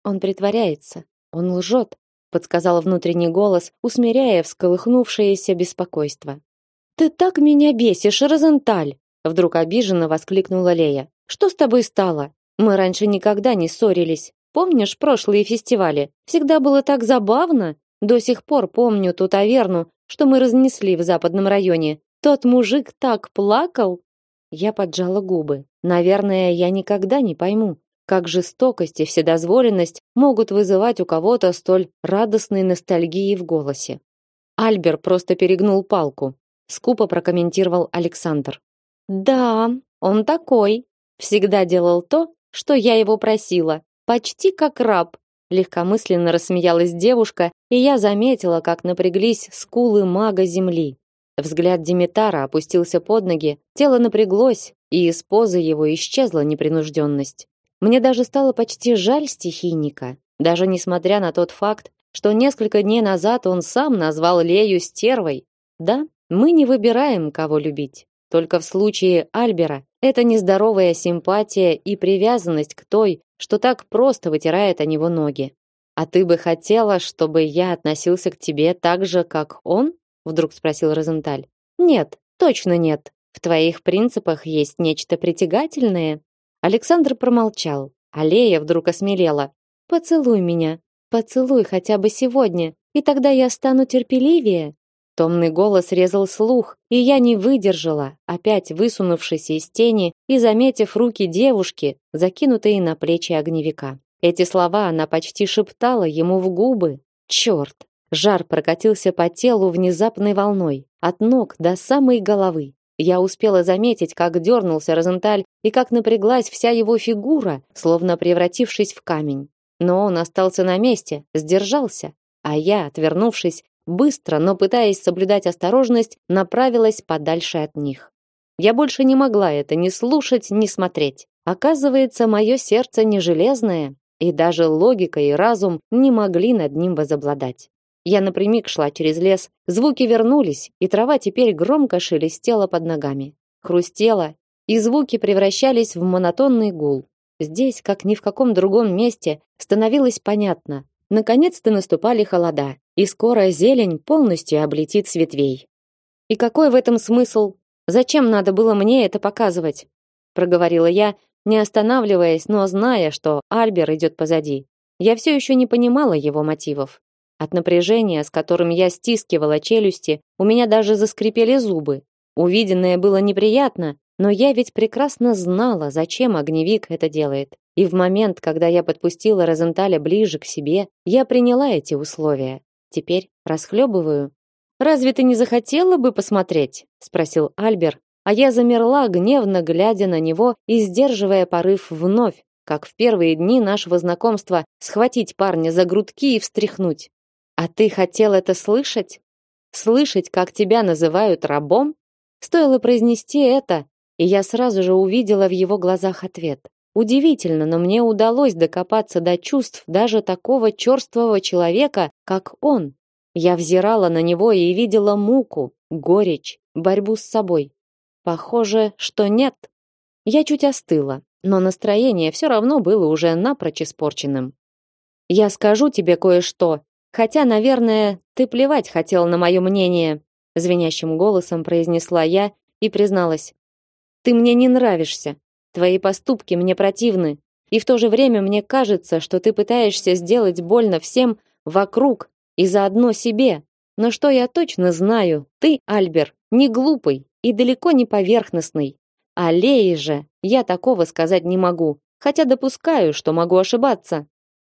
Он притворяется, он лжет, подсказал внутренний голос, усмиряя всколыхнувшееся беспокойство. Ты так меня бесишь, Розенталь, Вдруг обиженно воскликнула Лея. Что с тобой стало? Мы раньше никогда не ссорились. Помнишь прошлые фестивали? Всегда было так забавно. До сих пор помню ту таверну, что мы разнесли в западном районе. Тот мужик так плакал. Я поджала губы. Наверное, я никогда не пойму, как жестокость и вседозволенность могут вызывать у кого-то столь радостной ностальгии в голосе. Альбер просто перегнул палку, скупо прокомментировал Александр. Да, он такой. Всегда делал то, что я его просила, почти как раб. Легкомысленно рассмеялась девушка, и я заметила, как напряглись скулы мага земли. Взгляд Димитара опустился под ноги, тело напряглось, и из позы его исчезла непринужденность. Мне даже стало почти жаль стихийника, даже несмотря на тот факт, что несколько дней назад он сам назвал Лею стервой. Да, мы не выбираем, кого любить. Только в случае Альбера это нездоровая симпатия и привязанность к той, что так просто вытирает о него ноги. А ты бы хотела, чтобы я относился к тебе так же, как он? Вдруг спросил Розенталь. Нет, точно нет. В твоих принципах есть нечто притягательное. Александр промолчал. Алея вдруг осмелела. Поцелуй меня. Поцелуй хотя бы сегодня, и тогда я стану терпеливее. Томный голос резал слух, и я не выдержала, опять высунувшись из тени и заметив руки девушки, закинутые на плечи огневика. Эти слова она почти шептала ему в губы. Черт! Жар прокатился по телу внезапной волной, от ног до самой головы. Я успела заметить, как дернулся Розенталь и как напряглась вся его фигура, словно превратившись в камень. Но он остался на месте, сдержался, а я, отвернувшись, быстро, но пытаясь соблюдать осторожность, направилась подальше от них. Я больше не могла это ни слушать, ни смотреть. Оказывается, мое сердце не железное, и даже логика и разум не могли над ним возобладать. Я напрямик шла через лес, звуки вернулись, и трава теперь громко шелестела под ногами. Хрустела, и звуки превращались в монотонный гул. Здесь, как ни в каком другом месте, становилось понятно. Наконец-то наступали холода, и скоро зелень полностью облетит с ветвей. И какой в этом смысл? Зачем надо было мне это показывать? проговорила я, не останавливаясь, но зная, что Альбер идет позади. Я все еще не понимала его мотивов. От напряжения, с которым я стискивала челюсти, у меня даже заскрипели зубы. Увиденное было неприятно, но я ведь прекрасно знала, зачем огневик это делает. И в момент, когда я подпустила Розенталя ближе к себе, я приняла эти условия. Теперь расхлебываю. Разве ты не захотела бы посмотреть, спросил Альбер, а я замерла, гневно глядя на него и сдерживая порыв вновь, как в первые дни нашего знакомства, схватить парня за грудки и встряхнуть. А ты хотел это слышать? Слышать, как тебя называют рабом? Стоило произнести это, и я сразу же увидела в его глазах ответ. Удивительно, но мне удалось докопаться до чувств даже такого черствого человека, как он. Я взирала на него и видела муку, горечь, борьбу с собой. Похоже, что нет. Я чуть остыла, но настроение все равно было уже напрочь испорченным. Я скажу тебе кое-что, Хотя, наверное, ты плевать хотел на мое мнение, звенящим голосом произнесла я и призналась. Ты мне не нравишься. Твои поступки мне противны, и в то же время мне кажется, что ты пытаешься сделать больно всем вокруг и заодно себе. Но что я точно знаю, ты, Альбер, не глупый и далеко не поверхностный. А Лее же я такого сказать не могу, хотя допускаю, что могу ошибаться.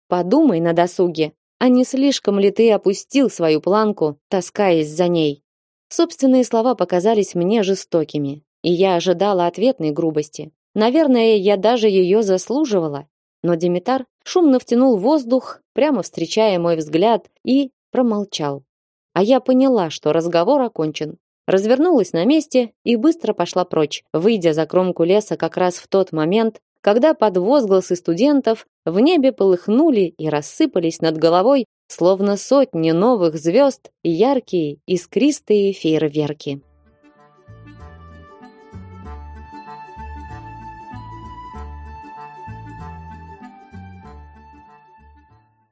Подумай на досуге, а не слишком ли ты опустил свою планку, таскаясь за ней? Собственные слова показались мне жестокими, и я ожидала ответной грубости. Наверное, я даже ее заслуживала. Но Димитар шумно втянул воздух, прямо встречая мой взгляд, и промолчал. А я поняла, что разговор окончен. Развернулась на месте и быстро пошла прочь, выйдя за кромку леса как раз в тот момент, когда под возгласы студентов в небе полыхнули и рассыпались над головой, словно сотни новых звезд, яркие искристые фейерверки.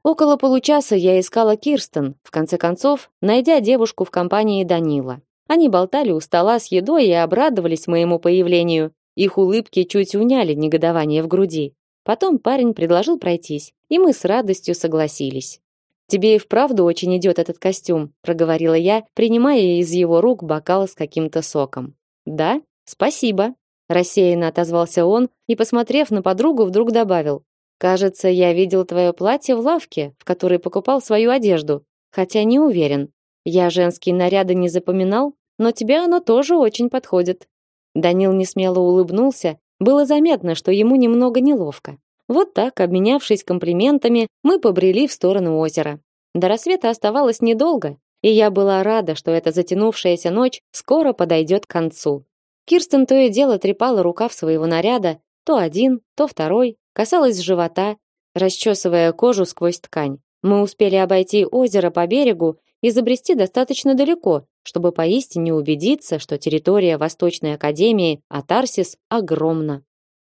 Около получаса я искала Кирстен, в конце концов, найдя девушку в компании Данила. Они болтали у стола с едой и обрадовались моему появлению, их улыбки чуть уняли негодование в груди. Потом парень предложил пройтись, и мы с радостью согласились. Тебе и вправду очень идет этот костюм, проговорила я, принимая из его рук бокал с каким-то соком. Да? Спасибо, рассеянно отозвался он и, посмотрев на подругу, вдруг добавил: Кажется, я видел твое платье в лавке, в которой покупал свою одежду, хотя не уверен. Я женские наряды не запоминал, но тебе оно тоже очень подходит. Данил несмело улыбнулся, было заметно, что ему немного неловко. Вот так, обменявшись комплиментами, мы побрели в сторону озера. До рассвета оставалось недолго, и я была рада, что эта затянувшаяся ночь скоро подойдет к концу. Кирстен то и дело трепала рукав своего наряда, то один, то второй, касалась живота, расчесывая кожу сквозь ткань. Мы успели обойти озеро по берегу и забрести достаточно далеко, чтобы поистине убедиться, что территория Восточной академии Атарсис огромна.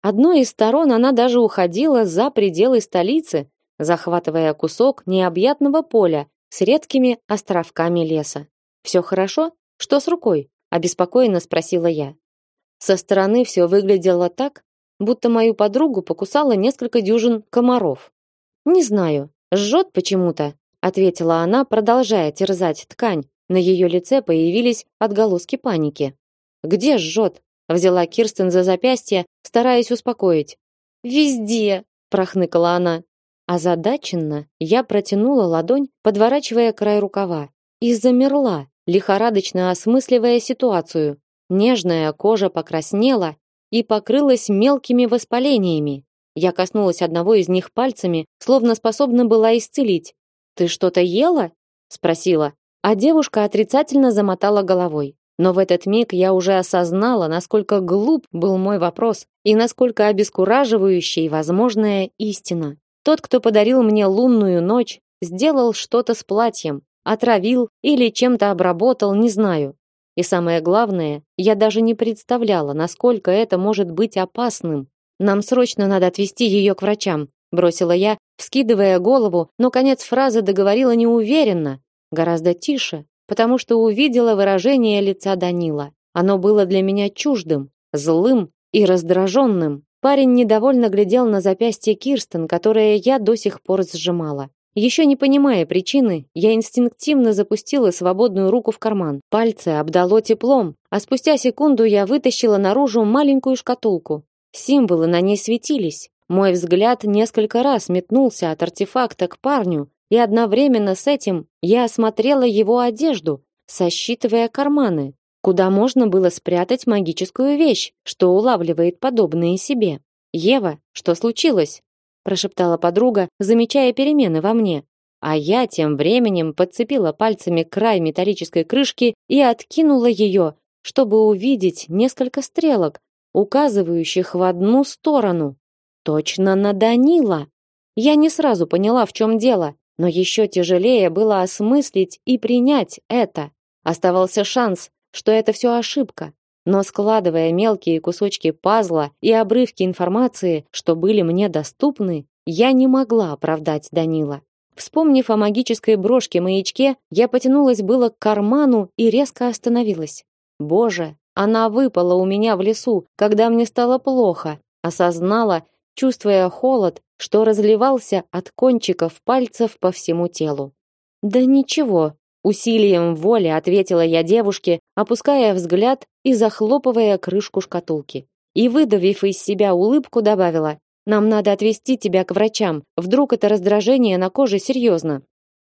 Одной из сторон она даже уходила за пределы столицы, захватывая кусок необъятного поля с редкими островками леса. Все хорошо? Что с рукой? обеспокоенно спросила я. Со стороны все выглядело так, будто мою подругу покусало несколько дюжин комаров. Не знаю, жжет почему-то, ответила она, продолжая терзать ткань. На ее лице появились отголоски паники. Где жжет? Взяла Кирстен за запястье, стараясь успокоить. Везде, прохныкала она. Озадаченно я протянула ладонь, подворачивая край рукава, и замерла, лихорадочно осмысливая ситуацию. Нежная кожа покраснела и покрылась мелкими воспалениями. Я коснулась одного из них пальцами, словно способна была исцелить. Ты что-то ела? спросила, а девушка отрицательно замотала головой. Но в этот миг я уже осознала, насколько глуп был мой вопрос и насколько обескураживающей возможная истина. Тот, кто подарил мне лунную ночь, сделал что-то с платьем, отравил или чем-то обработал, не знаю. И самое главное, я даже не представляла, насколько это может быть опасным. Нам срочно надо отвезти ее к врачам, бросила я, вскидывая голову, но конец фразы договорила неуверенно, гораздо тише, потому что увидела выражение лица Данила. Оно было для меня чуждым, злым и раздраженным. Парень недовольно глядел на запястье Кирстен, которое я до сих пор сжимала. Еще не понимая причины, я инстинктивно запустила свободную руку в карман. Пальцы обдало теплом, а спустя секунду я вытащила наружу маленькую шкатулку. Символы на ней светились. Мой взгляд несколько раз метнулся от артефакта к парню, и одновременно с этим я осмотрела его одежду, сосчитывая карманы куда можно было спрятать магическую вещь, что улавливает подобные себе. Ева, что случилось? прошептала подруга, замечая перемены во мне. А я тем временем подцепила пальцами край металлической крышки и откинула ее, чтобы увидеть несколько стрелок, указывающих в одну сторону. Точно на Данила. Я не сразу поняла, в чем дело, но еще тяжелее было осмыслить и принять это. Оставался шанс, что это все ошибка. Но складывая мелкие кусочки пазла и обрывки информации, что были мне доступны, я не могла оправдать Данила. Вспомнив о магической брошке-маячке, я потянулась было к карману и резко остановилась. Боже, она выпала у меня в лесу, когда мне стало плохо. Осознала, чувствуя холод, что разливался от кончиков пальцев по всему телу. Да ничего, Усилием воли ответила я девушке, опуская взгляд и захлопывая крышку шкатулки. И выдавив из себя улыбку, добавила: "Нам надо отвезти тебя к врачам. Вдруг это раздражение на коже серьезно».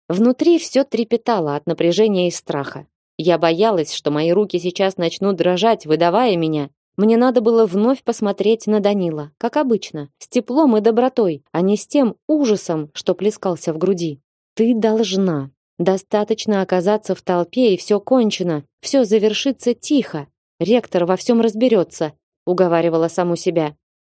Внутри все трепетало от напряжения и страха. Я боялась, что мои руки сейчас начнут дрожать, выдавая меня. Мне надо было вновь посмотреть на Данила, как обычно, с теплом и добротой, а не с тем ужасом, что плескался в груди. Ты должна, Достаточно оказаться в толпе и все кончено, все завершится тихо. Ректор во всем разберется, уговаривала саму себя.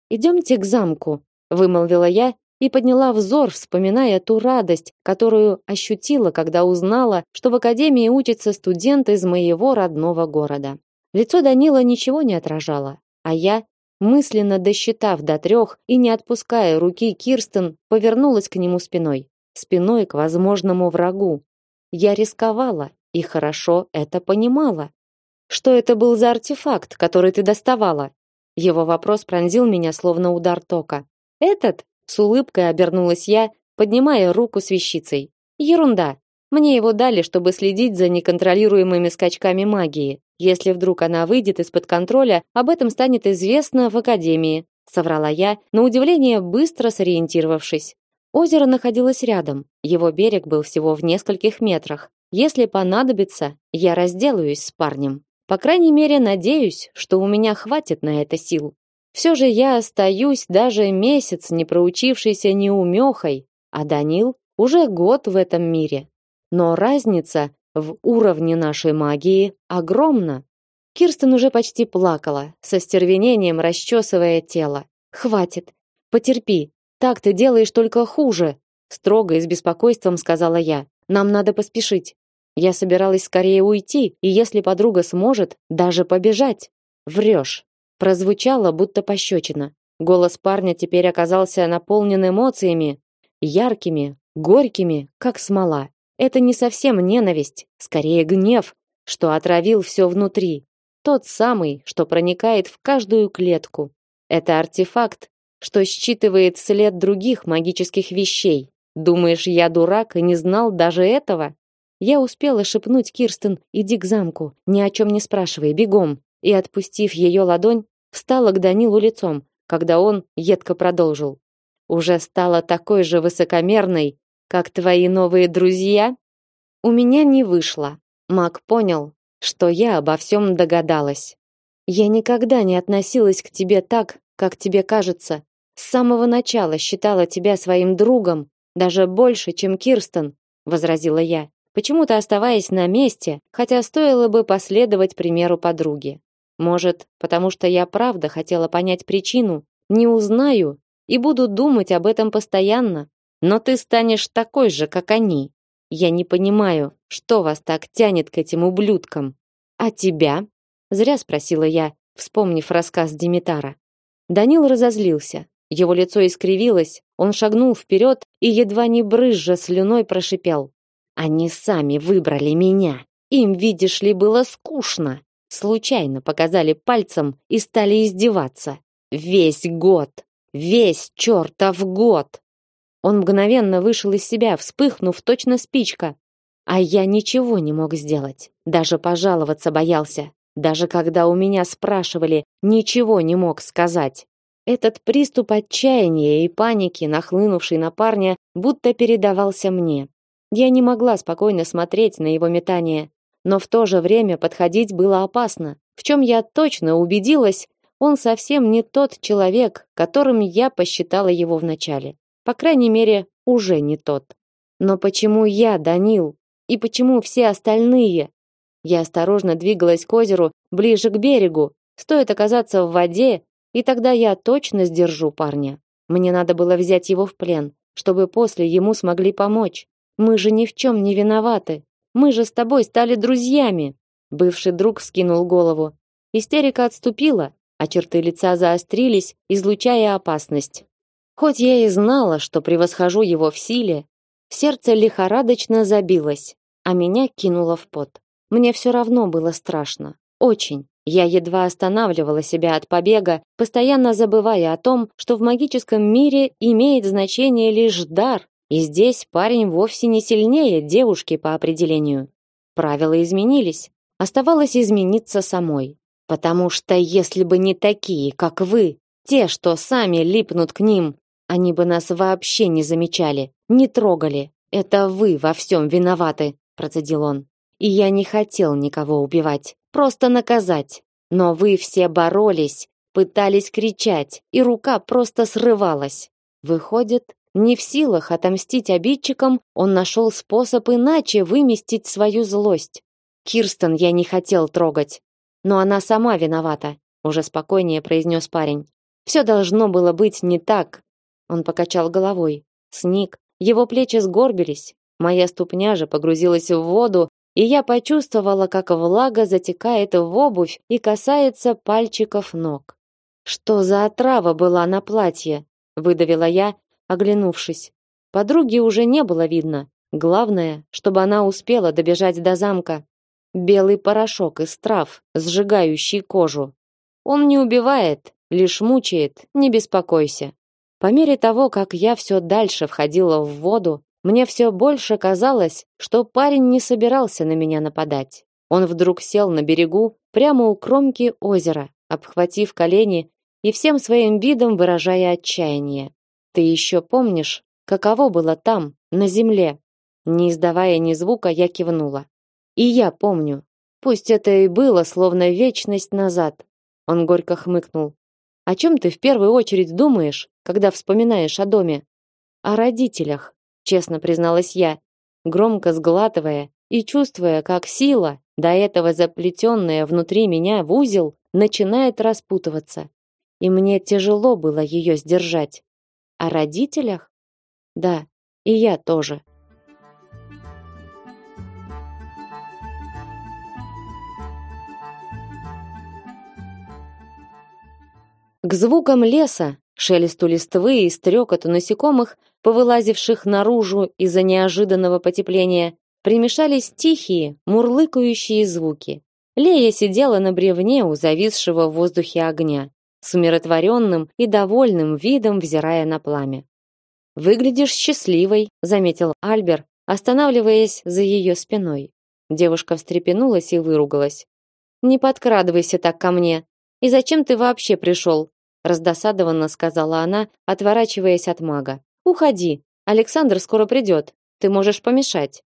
Идемте к замку, вымолвила я и подняла взор, вспоминая ту радость, которую ощутила, когда узнала, что в академии учится студент из моего родного города. Лицо Данила ничего не отражало, а я, мысленно досчитав до трех и не отпуская руки Кирстен, повернулась к нему спиной, спиной к возможному врагу, я рисковала и хорошо это понимала. Что это был за артефакт, который ты доставала? Его вопрос пронзил меня словно удар тока. Этот? С улыбкой обернулась я, поднимая руку с вещицей. Ерунда. Мне его дали, чтобы следить за неконтролируемыми скачками магии. Если вдруг она выйдет из-под контроля, об этом станет известно в академии. соврала я, на удивление быстро сориентировавшись. Озеро находилось рядом. Его берег был всего в нескольких метрах. Если понадобится, я разделаюсь с парнем. По крайней мере, надеюсь, что у меня хватит на это сил. Все же я остаюсь даже месяц не проучившейся неумехой, а Данил уже год в этом мире. Но разница в уровне нашей магии огромна. Кирстен уже почти плакала, со стервенением расчесывая тело. Хватит. Потерпи. Так ты делаешь только хуже, строго и с беспокойством сказала я. Нам надо поспешить. Я собиралась скорее уйти, и если подруга сможет, даже побежать. Врешь. Прозвучало будто пощечина. Голос парня теперь оказался наполнен эмоциями, яркими, горькими, как смола. Это не совсем ненависть, скорее гнев, что отравил все внутри. Тот самый, что проникает в каждую клетку. Это артефакт, что считывает след других магических вещей. Думаешь, я дурак и не знал даже этого? Я успела шепнуть Кирстен: "Иди к замку, ни о чем не спрашивай, бегом". И отпустив ее ладонь, встала к Данилу лицом, когда он едко продолжил: "Уже стала такой же высокомерной, как твои новые друзья?" У меня не вышло. Мак понял, что я обо всем догадалась. Я никогда не относилась к тебе так, как тебе кажется. С самого начала считала тебя своим другом, даже больше, чем Кирстен, возразила я почему-то оставаясь на месте, хотя стоило бы последовать примеру подруги. Может, потому что я правда хотела понять причину, не узнаю и буду думать об этом постоянно. Но ты станешь такой же, как они. Я не понимаю, что вас так тянет к этим ублюдкам. А тебя? Зря спросила я, вспомнив рассказ Димитара. Данил разозлился. Его лицо искривилось, он шагнул вперед и едва не брызжа слюной прошипел: они сами выбрали меня. Им, видишь ли, было скучно. Случайно показали пальцем и стали издеваться. Весь год. Весь чертов год. Он мгновенно вышел из себя, вспыхнув точно спичка. А я ничего не мог сделать. Даже пожаловаться боялся. Даже когда у меня спрашивали, ничего не мог сказать. Этот приступ отчаяния и паники, нахлынувший на парня, будто передавался мне. Я не могла спокойно смотреть на его метание, но в то же время подходить было опасно. В чем я точно убедилась, он совсем не тот человек, которым я посчитала его вначале. По крайней мере, уже не тот. Но почему я, Данил? И почему все остальные? Я осторожно двигалась к озеру, ближе к берегу. Стоит оказаться в воде, и тогда я точно сдержу парня. Мне надо было взять его в плен, чтобы после ему смогли помочь. Мы же ни в чем не виноваты. Мы же с тобой стали друзьями. Бывший друг скинул голову. Истерика отступила, а черты лица заострились, излучая опасность. Хоть я и знала, что превосхожу его в силе, сердце лихорадочно забилось, а меня кинуло в пот. Мне все равно было страшно, очень. Я едва останавливала себя от побега, постоянно забывая о том, что в магическом мире имеет значение лишь дар, и здесь парень вовсе не сильнее девушки по определению. Правила изменились. Оставалось измениться самой. Потому что если бы не такие, как вы, те, что сами липнут к ним, они бы нас вообще не замечали, не трогали. Это вы во всем виноваты, процедил он. И я не хотел никого убивать, просто наказать. Но вы все боролись, пытались кричать, и рука просто срывалась. Выходит, не в силах отомстить обидчикам, он нашел способ иначе выместить свою злость. Кирстен я не хотел трогать, но она сама виновата, уже спокойнее произнес парень. Все должно было быть не так. Он покачал головой. Сник, его плечи сгорбились. Моя ступня же погрузилась в воду, и я почувствовала, как влага затекает в обувь и касается пальчиков ног. Что за отрава была на платье? выдавила я, оглянувшись. Подруги уже не было видно. Главное, чтобы она успела добежать до замка. Белый порошок из трав, сжигающий кожу. Он не убивает, лишь мучает, не беспокойся. По мере того, как я все дальше входила в воду, мне все больше казалось, что парень не собирался на меня нападать. Он вдруг сел на берегу, прямо у кромки озера, обхватив колени и всем своим видом выражая отчаяние. Ты еще помнишь, каково было там, на земле? Не издавая ни звука, я кивнула. И я помню. Пусть это и было словно вечность назад. Он горько хмыкнул. О чем ты в первую очередь думаешь, когда вспоминаешь о доме? О родителях, честно призналась я, громко сглатывая и чувствуя, как сила, до этого заплетенная внутри меня в узел, начинает распутываться. И мне тяжело было ее сдержать. О родителях? Да, и я тоже. К звукам леса, шелесту листвы и стрекоту насекомых, повылазивших наружу из-за неожиданного потепления, примешались тихие, мурлыкающие звуки. Лея сидела на бревне у зависшего в воздухе огня, с умиротворенным и довольным видом взирая на пламя. «Выглядишь счастливой», — заметил Альбер, останавливаясь за ее спиной. Девушка встрепенулась и выругалась. «Не подкрадывайся так ко мне. И зачем ты вообще пришел?» раздосадованно сказала она, отворачиваясь от мага. Уходи. Александр скоро придет. Ты можешь помешать.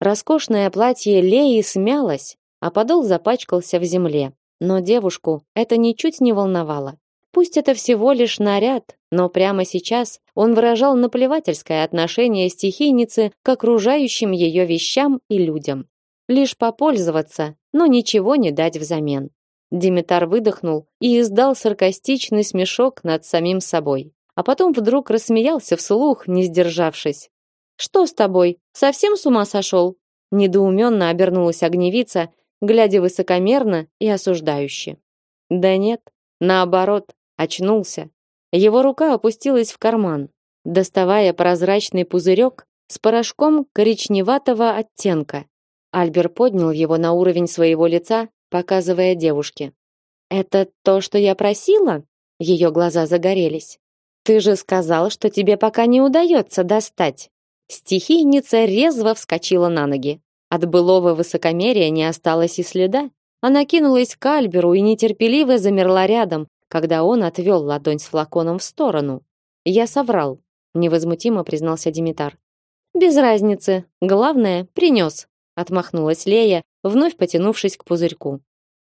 Роскошное платье Леи смялось, а подол запачкался в земле. Но девушку это ничуть не волновало. Пусть это всего лишь наряд, но прямо сейчас он выражал наплевательское отношение стихийницы к окружающим ее вещам и людям. Лишь попользоваться, но ничего не дать взамен. Димитар выдохнул и издал саркастичный смешок над самим собой. А потом вдруг рассмеялся вслух, не сдержавшись. «Что с тобой? Совсем с ума сошел?» Недоуменно обернулась огневица, глядя высокомерно и осуждающе. Да нет, наоборот, очнулся. Его рука опустилась в карман, доставая прозрачный пузырек с порошком коричневатого оттенка. Альбер поднял его на уровень своего лица показывая девушке. Это то, что я просила? Ее глаза загорелись. Ты же сказал, что тебе пока не удается достать. Стихийница резво вскочила на ноги. От былого высокомерия не осталось и следа. Она кинулась к Альберу и нетерпеливо замерла рядом, когда он отвел ладонь с флаконом в сторону. Я соврал, невозмутимо признался Димитар. Без разницы, главное, принес. отмахнулась Лея, вновь потянувшись к пузырьку.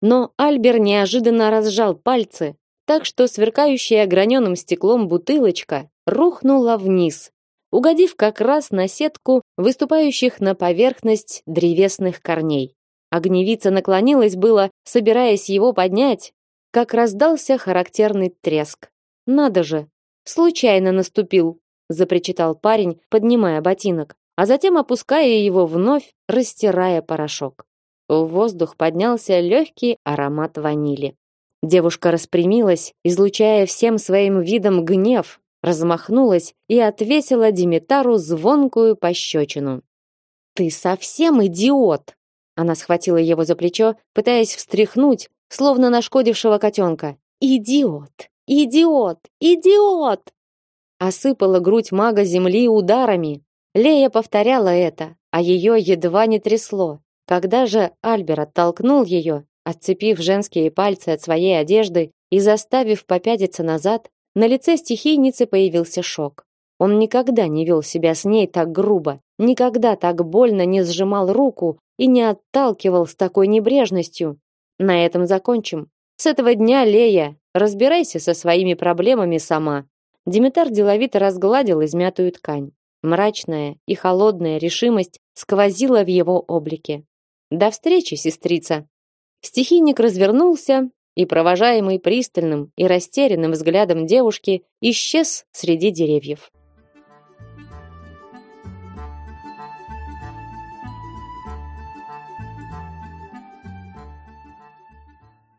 Но Альбер неожиданно разжал пальцы, так что сверкающая граненым стеклом бутылочка рухнула вниз, угодив как раз на сетку выступающих на поверхность древесных корней. Огневица наклонилась было, собираясь его поднять, как раздался характерный треск. Надо же, случайно наступил, запричитал парень, поднимая ботинок, а затем опуская его вновь, растирая порошок. В воздух поднялся легкий аромат ванили. Девушка распрямилась, излучая всем своим видом гнев, размахнулась и отвесила Димитару звонкую пощечину. «Ты совсем идиот!» Она схватила его за плечо, пытаясь встряхнуть, словно нашкодившего котенка. «Идиот! Идиот! Идиот!» Осыпала грудь мага земли ударами. Лея повторяла это, а ее едва не трясло. Когда же Альбер оттолкнул ее, отцепив женские пальцы от своей одежды и заставив попятиться назад, на лице стихийницы появился шок. Он никогда не вел себя с ней так грубо, никогда так больно не сжимал руку и не отталкивал с такой небрежностью. На этом закончим. С этого дня, Лея, разбирайся со своими проблемами сама. Димитар деловито разгладил измятую ткань. Мрачная и холодная решимость сквозила в его облике. До встречи, сестрица. Стихийник развернулся и, провожаемый пристальным и растерянным взглядом девушки, исчез среди деревьев.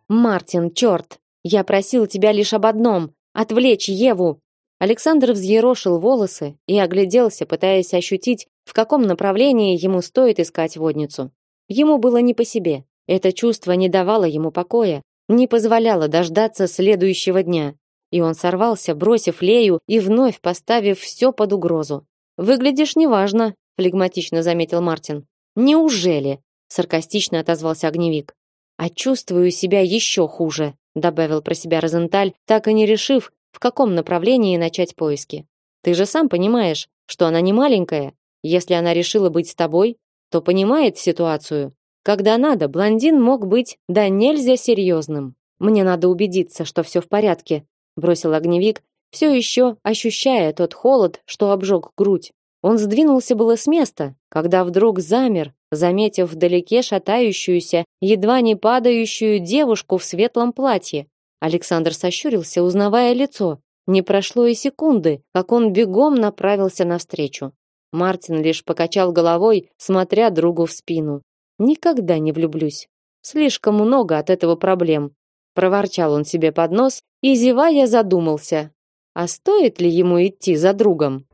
Мартин, черт! Я просил тебя лишь об одном отвлечь Еву. Александр взъерошил волосы и огляделся, пытаясь ощутить, в каком направлении ему стоит искать водницу. Ему было не по себе. Это чувство не давало ему покоя, не позволяло дождаться следующего дня. И он сорвался, бросив Лею и вновь поставив все под угрозу. Выглядишь неважно, флегматично заметил Мартин. Неужели? саркастично отозвался огневик. а чувствую себя еще хуже, добавил про себя Розенталь, так и не решив, в каком направлении начать поиски. Ты же сам понимаешь, что она не маленькая. Если она решила быть с тобой, то понимает ситуацию. Когда надо, блондин мог быть да нельзя серьезным. Мне надо убедиться, что все в порядке, бросил огневик, все еще ощущая тот холод, что обжег грудь. Он сдвинулся было с места, когда вдруг замер, заметив вдалеке шатающуюся, едва не падающую девушку в светлом платье. Александр сощурился, узнавая лицо. Не прошло и секунды, как он бегом направился навстречу. Мартин лишь покачал головой, смотря другу в спину. Никогда не влюблюсь. Слишком много от этого проблем. Проворчал он себе под нос и зевая задумался, а стоит ли ему идти за другом?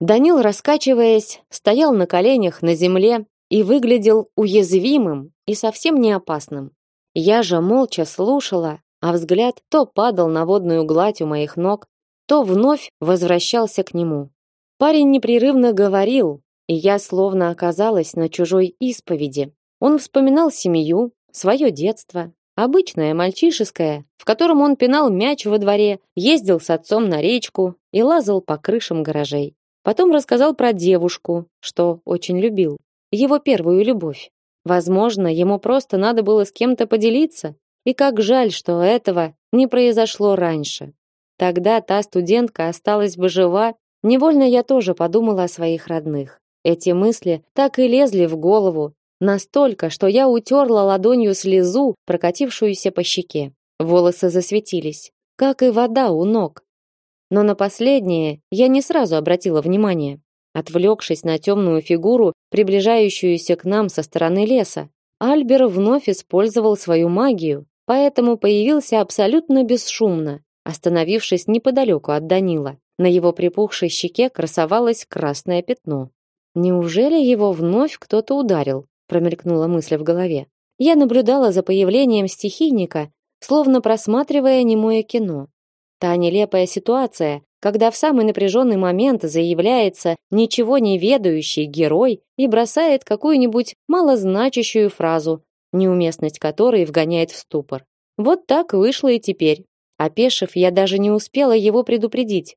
Данил, раскачиваясь, стоял на коленях на земле и выглядел уязвимым и совсем не опасным. Я же молча слушала, а взгляд то падал на водную гладь у моих ног, то вновь возвращался к нему. Парень непрерывно говорил, и я словно оказалась на чужой исповеди. Он вспоминал семью, свое детство, обычное мальчишеское, в котором он пинал мяч во дворе, ездил с отцом на речку и лазал по крышам гаражей. Потом рассказал про девушку, что очень любил, его первую любовь. Возможно, ему просто надо было с кем-то поделиться, и как жаль, что этого не произошло раньше. Тогда та студентка осталась бы жива, невольно я тоже подумала о своих родных. Эти мысли так и лезли в голову, настолько, что я утерла ладонью слезу, прокатившуюся по щеке. Волосы засветились, как и вода у ног. Но на последнее я не сразу обратила внимание, отвлекшись на темную фигуру, приближающуюся к нам со стороны леса. Альбер вновь использовал свою магию, поэтому появился абсолютно бесшумно, остановившись неподалеку от Данила. На его припухшей щеке красовалось красное пятно. Неужели его вновь кто-то ударил? промелькнула мысль в голове. Я наблюдала за появлением стихийника, словно просматривая немое кино. Та нелепая ситуация, когда в самый напряженный момент заявляется ничего не ведающий герой и бросает какую-нибудь малозначащую фразу, неуместность которой вгоняет в ступор. Вот так вышло и теперь. Опешив, я даже не успела его предупредить.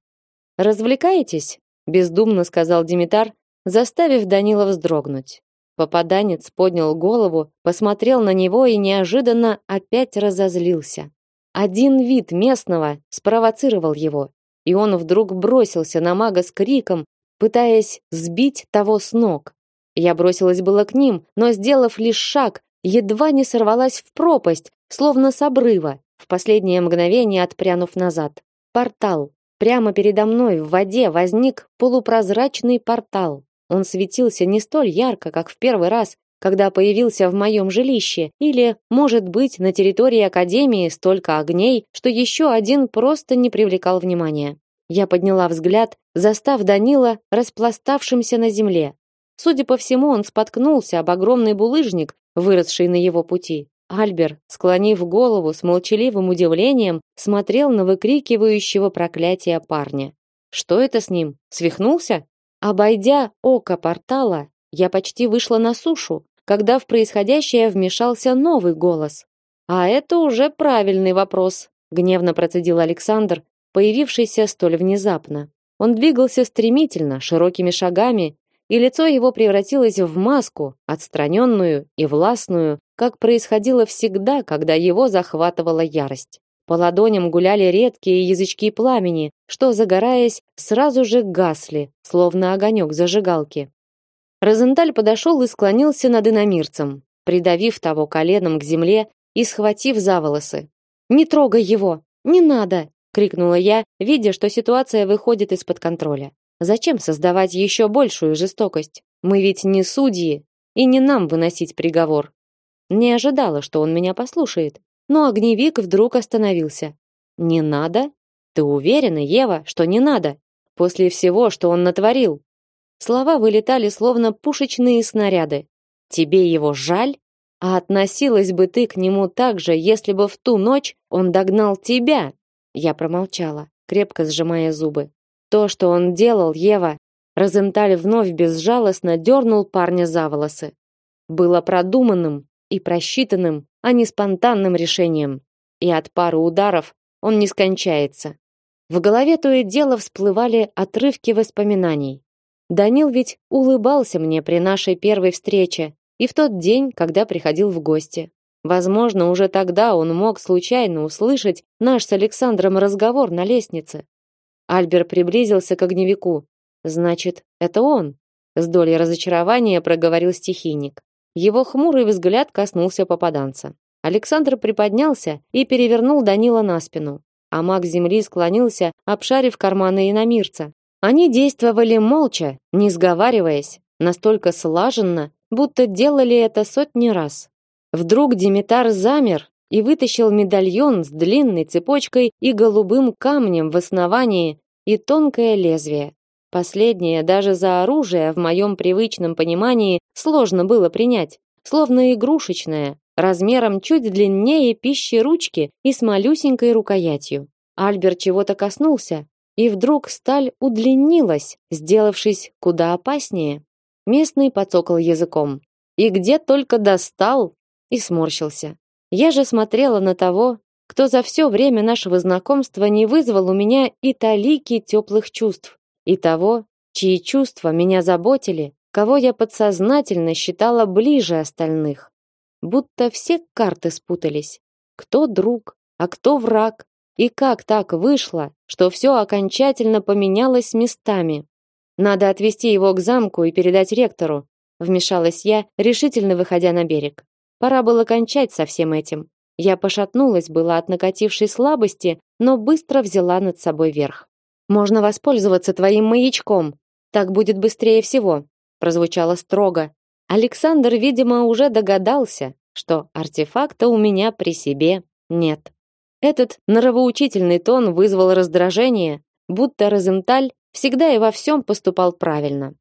«Развлекаетесь?» – бездумно сказал Димитар, заставив Данила вздрогнуть. Попаданец поднял голову, посмотрел на него и неожиданно опять разозлился. Один вид местного спровоцировал его, и он вдруг бросился на мага с криком, пытаясь сбить того с ног. Я бросилась было к ним, но сделав лишь шаг, едва не сорвалась в пропасть, словно с обрыва, в последнее мгновение отпрянув назад. Портал. Прямо передо мной в воде возник полупрозрачный портал. Он светился не столь ярко, как в первый раз, когда появился в моем жилище, или, может быть, на территории академии столько огней, что еще один просто не привлекал внимания. Я подняла взгляд, застав Данила распластавшимся на земле. Судя по всему, он споткнулся об огромный булыжник, выросший на его пути. Альбер, склонив голову с молчаливым удивлением, смотрел на выкрикивающего проклятия парня. Что это с ним? Свихнулся? Обойдя око портала, я почти вышла на сушу, когда в происходящее вмешался новый голос. А это уже правильный вопрос, гневно процедил Александр, появившийся столь внезапно. Он двигался стремительно, широкими шагами, и лицо его превратилось в маску, отстраненную и властную, как происходило всегда, когда его захватывала ярость. По ладоням гуляли редкие язычки пламени, что, загораясь, сразу же гасли, словно огонек зажигалки. Розенталь подошел и склонился над иномирцем, придавив того коленом к земле и схватив за волосы. «Не трогай его! Не надо!» — крикнула я, видя, что ситуация выходит из-под контроля. «Зачем создавать еще большую жестокость? Мы ведь не судьи, и не нам выносить приговор». Не ожидала, что он меня послушает, но огневик вдруг остановился. «Не надо? Ты уверена, Ева, что не надо? После всего, что он натворил?» Слова вылетали словно пушечные снаряды. Тебе его жаль? А относилась бы ты к нему так же, если бы в ту ночь он догнал тебя? Я промолчала, крепко сжимая зубы. То, что он делал, Ева, Розенталь вновь безжалостно дернул парня за волосы. Было продуманным и просчитанным, а не спонтанным решением. И от пары ударов он не скончается. В голове то и дело всплывали отрывки воспоминаний. Данил ведь улыбался мне при нашей первой встрече и в тот день, когда приходил в гости. Возможно, уже тогда он мог случайно услышать наш с Александром разговор на лестнице. Альбер приблизился к огневику. Значит, это он. С долей разочарования проговорил стихийник. Его хмурый взгляд коснулся попаданца. Александр приподнялся и перевернул Данила на спину, а маг земли склонился, обшарив карманы иномирца. Они действовали молча, не сговариваясь, настолько слаженно, будто делали это сотни раз. Вдруг Димитар замер и вытащил медальон с длинной цепочкой и голубым камнем в основании и тонкое лезвие. Последнее даже за оружие в моем привычном понимании сложно было принять, словно игрушечное, размером чуть длиннее пищи ручки и с малюсенькой рукоятью. Альберт чего-то коснулся, и вдруг сталь удлинилась, сделавшись куда опаснее. Местный подцокал языком. И где только достал, и сморщился. Я же смотрела на того, кто за все время нашего знакомства не вызвал у меня и талики теплых чувств, и того, чьи чувства меня заботили, кого я подсознательно считала ближе остальных. Будто все карты спутались. Кто друг, а кто враг, и как так вышло, что все окончательно поменялось местами. Надо отвезти его к замку и передать ректору, вмешалась я, решительно выходя на берег. Пора было кончать со всем этим. Я пошатнулась была от накатившей слабости, но быстро взяла над собой верх. Можно воспользоваться твоим маячком. Так будет быстрее всего, прозвучало строго. Александр, видимо, уже догадался, что артефакта у меня при себе нет. Этот нравоучительный тон вызвал раздражение, будто Розенталь всегда и во всем поступал правильно.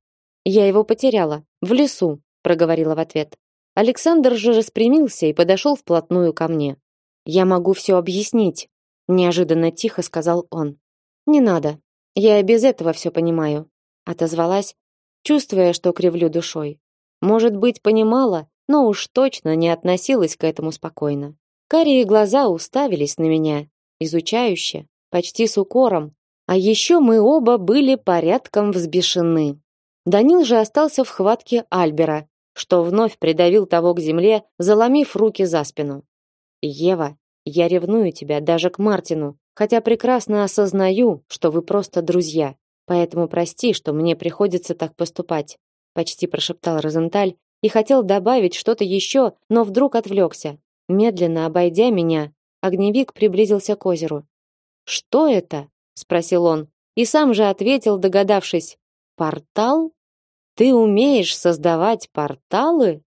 Я его потеряла в лесу, проговорила в ответ. Александр же распрямился и подошел вплотную ко мне. Я могу все объяснить, неожиданно тихо сказал он. Не надо. Я и без этого все понимаю, отозвалась, чувствуя, что кривлю душой. Может быть, понимала, но уж точно не относилась к этому спокойно. Карие глаза уставились на меня, изучающе, почти с укором, а еще мы оба были порядком взбешены. Данил же остался в хватке Альбера, что вновь придавил того к земле, заломив руки за спину. Ева, я ревную тебя даже к Мартину, хотя прекрасно осознаю, что вы просто друзья. Поэтому прости, что мне приходится так поступать, почти прошептал Розенталь и хотел добавить что-то еще, но вдруг отвлекся. Медленно обойдя меня, огневик приблизился к озеру. Что это? спросил он, и сам же ответил, догадавшись: "Портал? Ты умеешь создавать порталы?"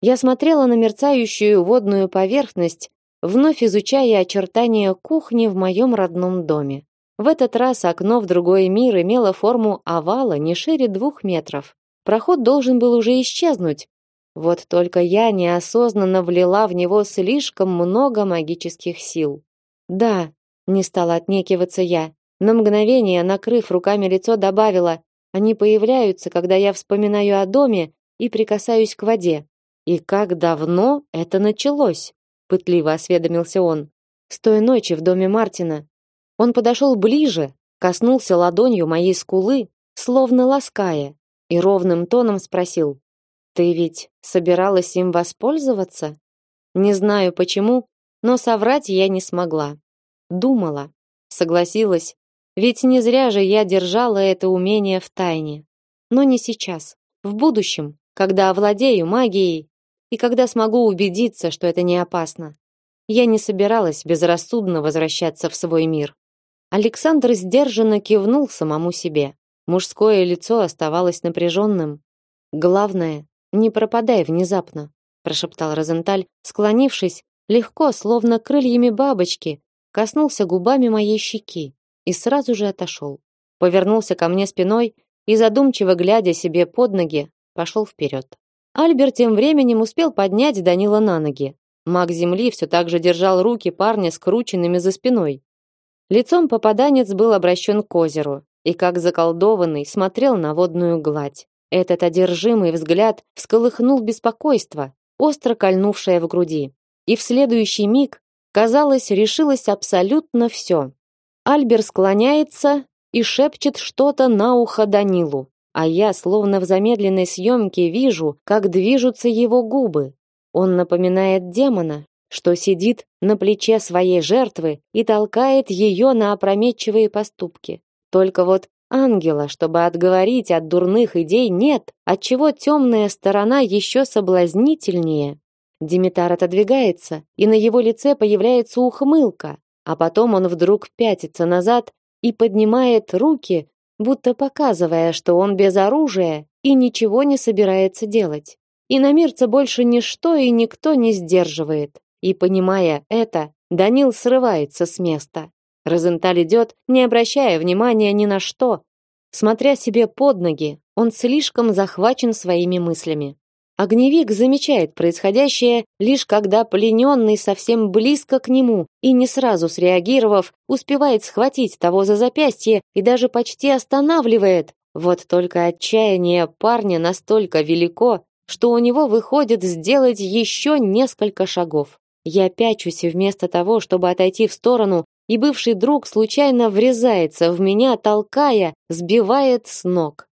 Я смотрела на мерцающую водную поверхность, вновь изучая очертания кухни в моем родном доме. В этот раз окно в другой мир имело форму овала не шире двух метров. Проход должен был уже исчезнуть. Вот только я неосознанно влила в него слишком много магических сил. Да, не стала отнекиваться я. На мгновение, накрыв руками лицо, добавила: "Они появляются, когда я вспоминаю о доме и прикасаюсь к воде. И как давно это началось?" пытливо осведомился он. "С той ночи в доме Мартина". Он подошел ближе, коснулся ладонью моей скулы, словно лаская, и ровным тоном спросил: "Ты ведь собиралась им воспользоваться?" Не знаю почему, но соврать я не смогла. Думала, согласилась, ведь не зря же я держала это умение в тайне. Но не сейчас, в будущем, когда овладею магией и когда смогу убедиться, что это не опасно. Я не собиралась безрассудно возвращаться в свой мир. Александр сдержанно кивнул самому себе. Мужское лицо оставалось напряженным. Главное, не пропадай внезапно, прошептал Розенталь, склонившись, легко, словно крыльями бабочки, коснулся губами моей щеки и сразу же отошел. Повернулся ко мне спиной и задумчиво глядя себе под ноги, пошел вперед. Альберт тем временем успел поднять Данила на ноги. Маг земли все так же держал руки парня скрученными за спиной. Лицом попаданец был обращен к озеру, и как заколдованный смотрел на водную гладь. Этот одержимый взгляд всколыхнул беспокойство, остро кольнувшее в груди. И в следующий миг, казалось, решилось абсолютно все. Альбер склоняется и шепчет что-то на ухо Данилу, а я, словно в замедленной съемке, вижу, как движутся его губы. Он напоминает демона, что сидит на плече своей жертвы и толкает ее на опрометчивые поступки. Только вот ангела, чтобы отговорить от дурных идей, нет, отчего темная сторона еще соблазнительнее. Димитар отодвигается, и на его лице появляется ухмылка, а потом он вдруг пятится назад и поднимает руки, будто показывая, что он без оружия и ничего не собирается делать. И на мирца больше ничто и никто не сдерживает. И понимая это, Данил срывается с места. Розенталь идет, не обращая внимания ни на что. Смотря себе под ноги, он слишком захвачен своими мыслями. Огневик замечает происходящее, лишь когда плененный совсем близко к нему и не сразу среагировав, успевает схватить того за запястье и даже почти останавливает. Вот только отчаяние парня настолько велико, что у него выходит сделать еще несколько шагов. Я пячусь вместо того, чтобы отойти в сторону, и бывший друг случайно врезается в меня, толкая, сбивает с ног.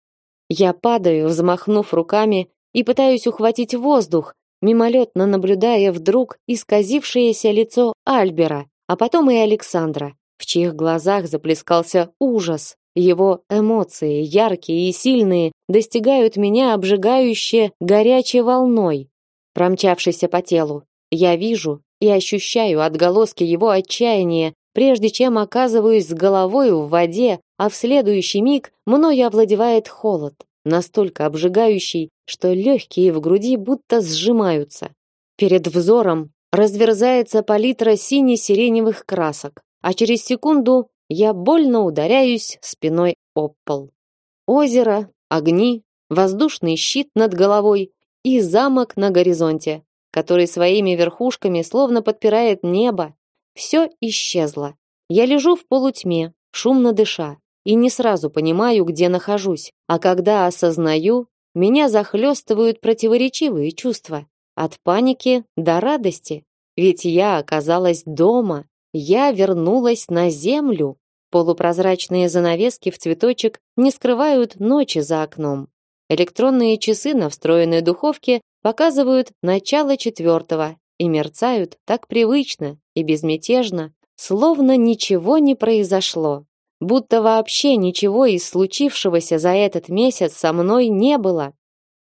Я падаю, взмахнув руками, и пытаюсь ухватить воздух, мимолетно наблюдая вдруг исказившееся лицо Альбера, а потом и Александра, в чьих глазах заплескался ужас. Его эмоции, яркие и сильные, достигают меня обжигающе горячей волной, промчавшейся по телу. Я вижу и ощущаю отголоски его отчаяния, прежде чем оказываюсь с головой в воде, а в следующий миг мною овладевает холод, настолько обжигающий, что легкие в груди будто сжимаются. Перед взором разверзается палитра сине-сиреневых красок, а через секунду я больно ударяюсь спиной об пол. Озеро, огни, воздушный щит над головой и замок на горизонте, который своими верхушками словно подпирает небо. Все исчезло. Я лежу в полутьме, шумно дыша, и не сразу понимаю, где нахожусь. А когда осознаю, меня захлестывают противоречивые чувства. От паники до радости. Ведь я оказалась дома. Я вернулась на землю. Полупрозрачные занавески в цветочек не скрывают ночи за окном. Электронные часы на встроенной духовке показывают начало четвертого и мерцают так привычно и безмятежно, словно ничего не произошло, будто вообще ничего из случившегося за этот месяц со мной не было.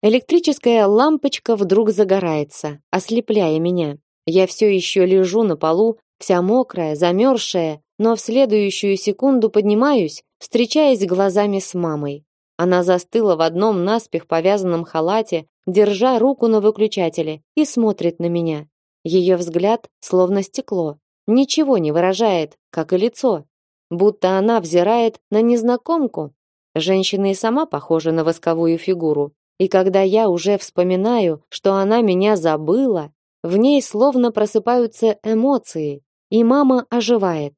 Электрическая лампочка вдруг загорается, ослепляя меня. Я все еще лежу на полу, вся мокрая, замерзшая, но в следующую секунду поднимаюсь, встречаясь глазами с мамой. Она застыла в одном наспех повязанном халате, держа руку на выключателе, и смотрит на меня. Ее взгляд словно стекло, ничего не выражает, как и лицо, будто она взирает на незнакомку. Женщина и сама похожа на восковую фигуру. И когда я уже вспоминаю, что она меня забыла, в ней словно просыпаются эмоции, и мама оживает.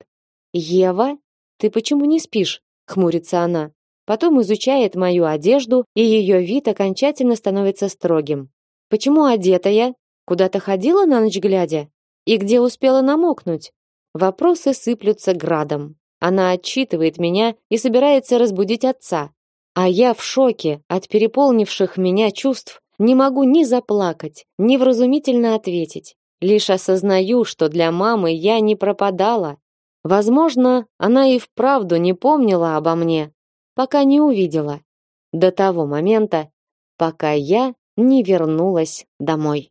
«Ева, ты почему не спишь?» — хмурится она. Потом изучает мою одежду, и ее вид окончательно становится строгим. Почему одета я? Куда-то ходила на ночь глядя? И где успела намокнуть? Вопросы сыплются градом. Она отчитывает меня и собирается разбудить отца. А я в шоке от переполнивших меня чувств, не могу ни заплакать, ни вразумительно ответить. Лишь осознаю, что для мамы я не пропадала. Возможно, она и вправду не помнила обо мне, пока не увидела. До того момента, пока я не вернулась домой.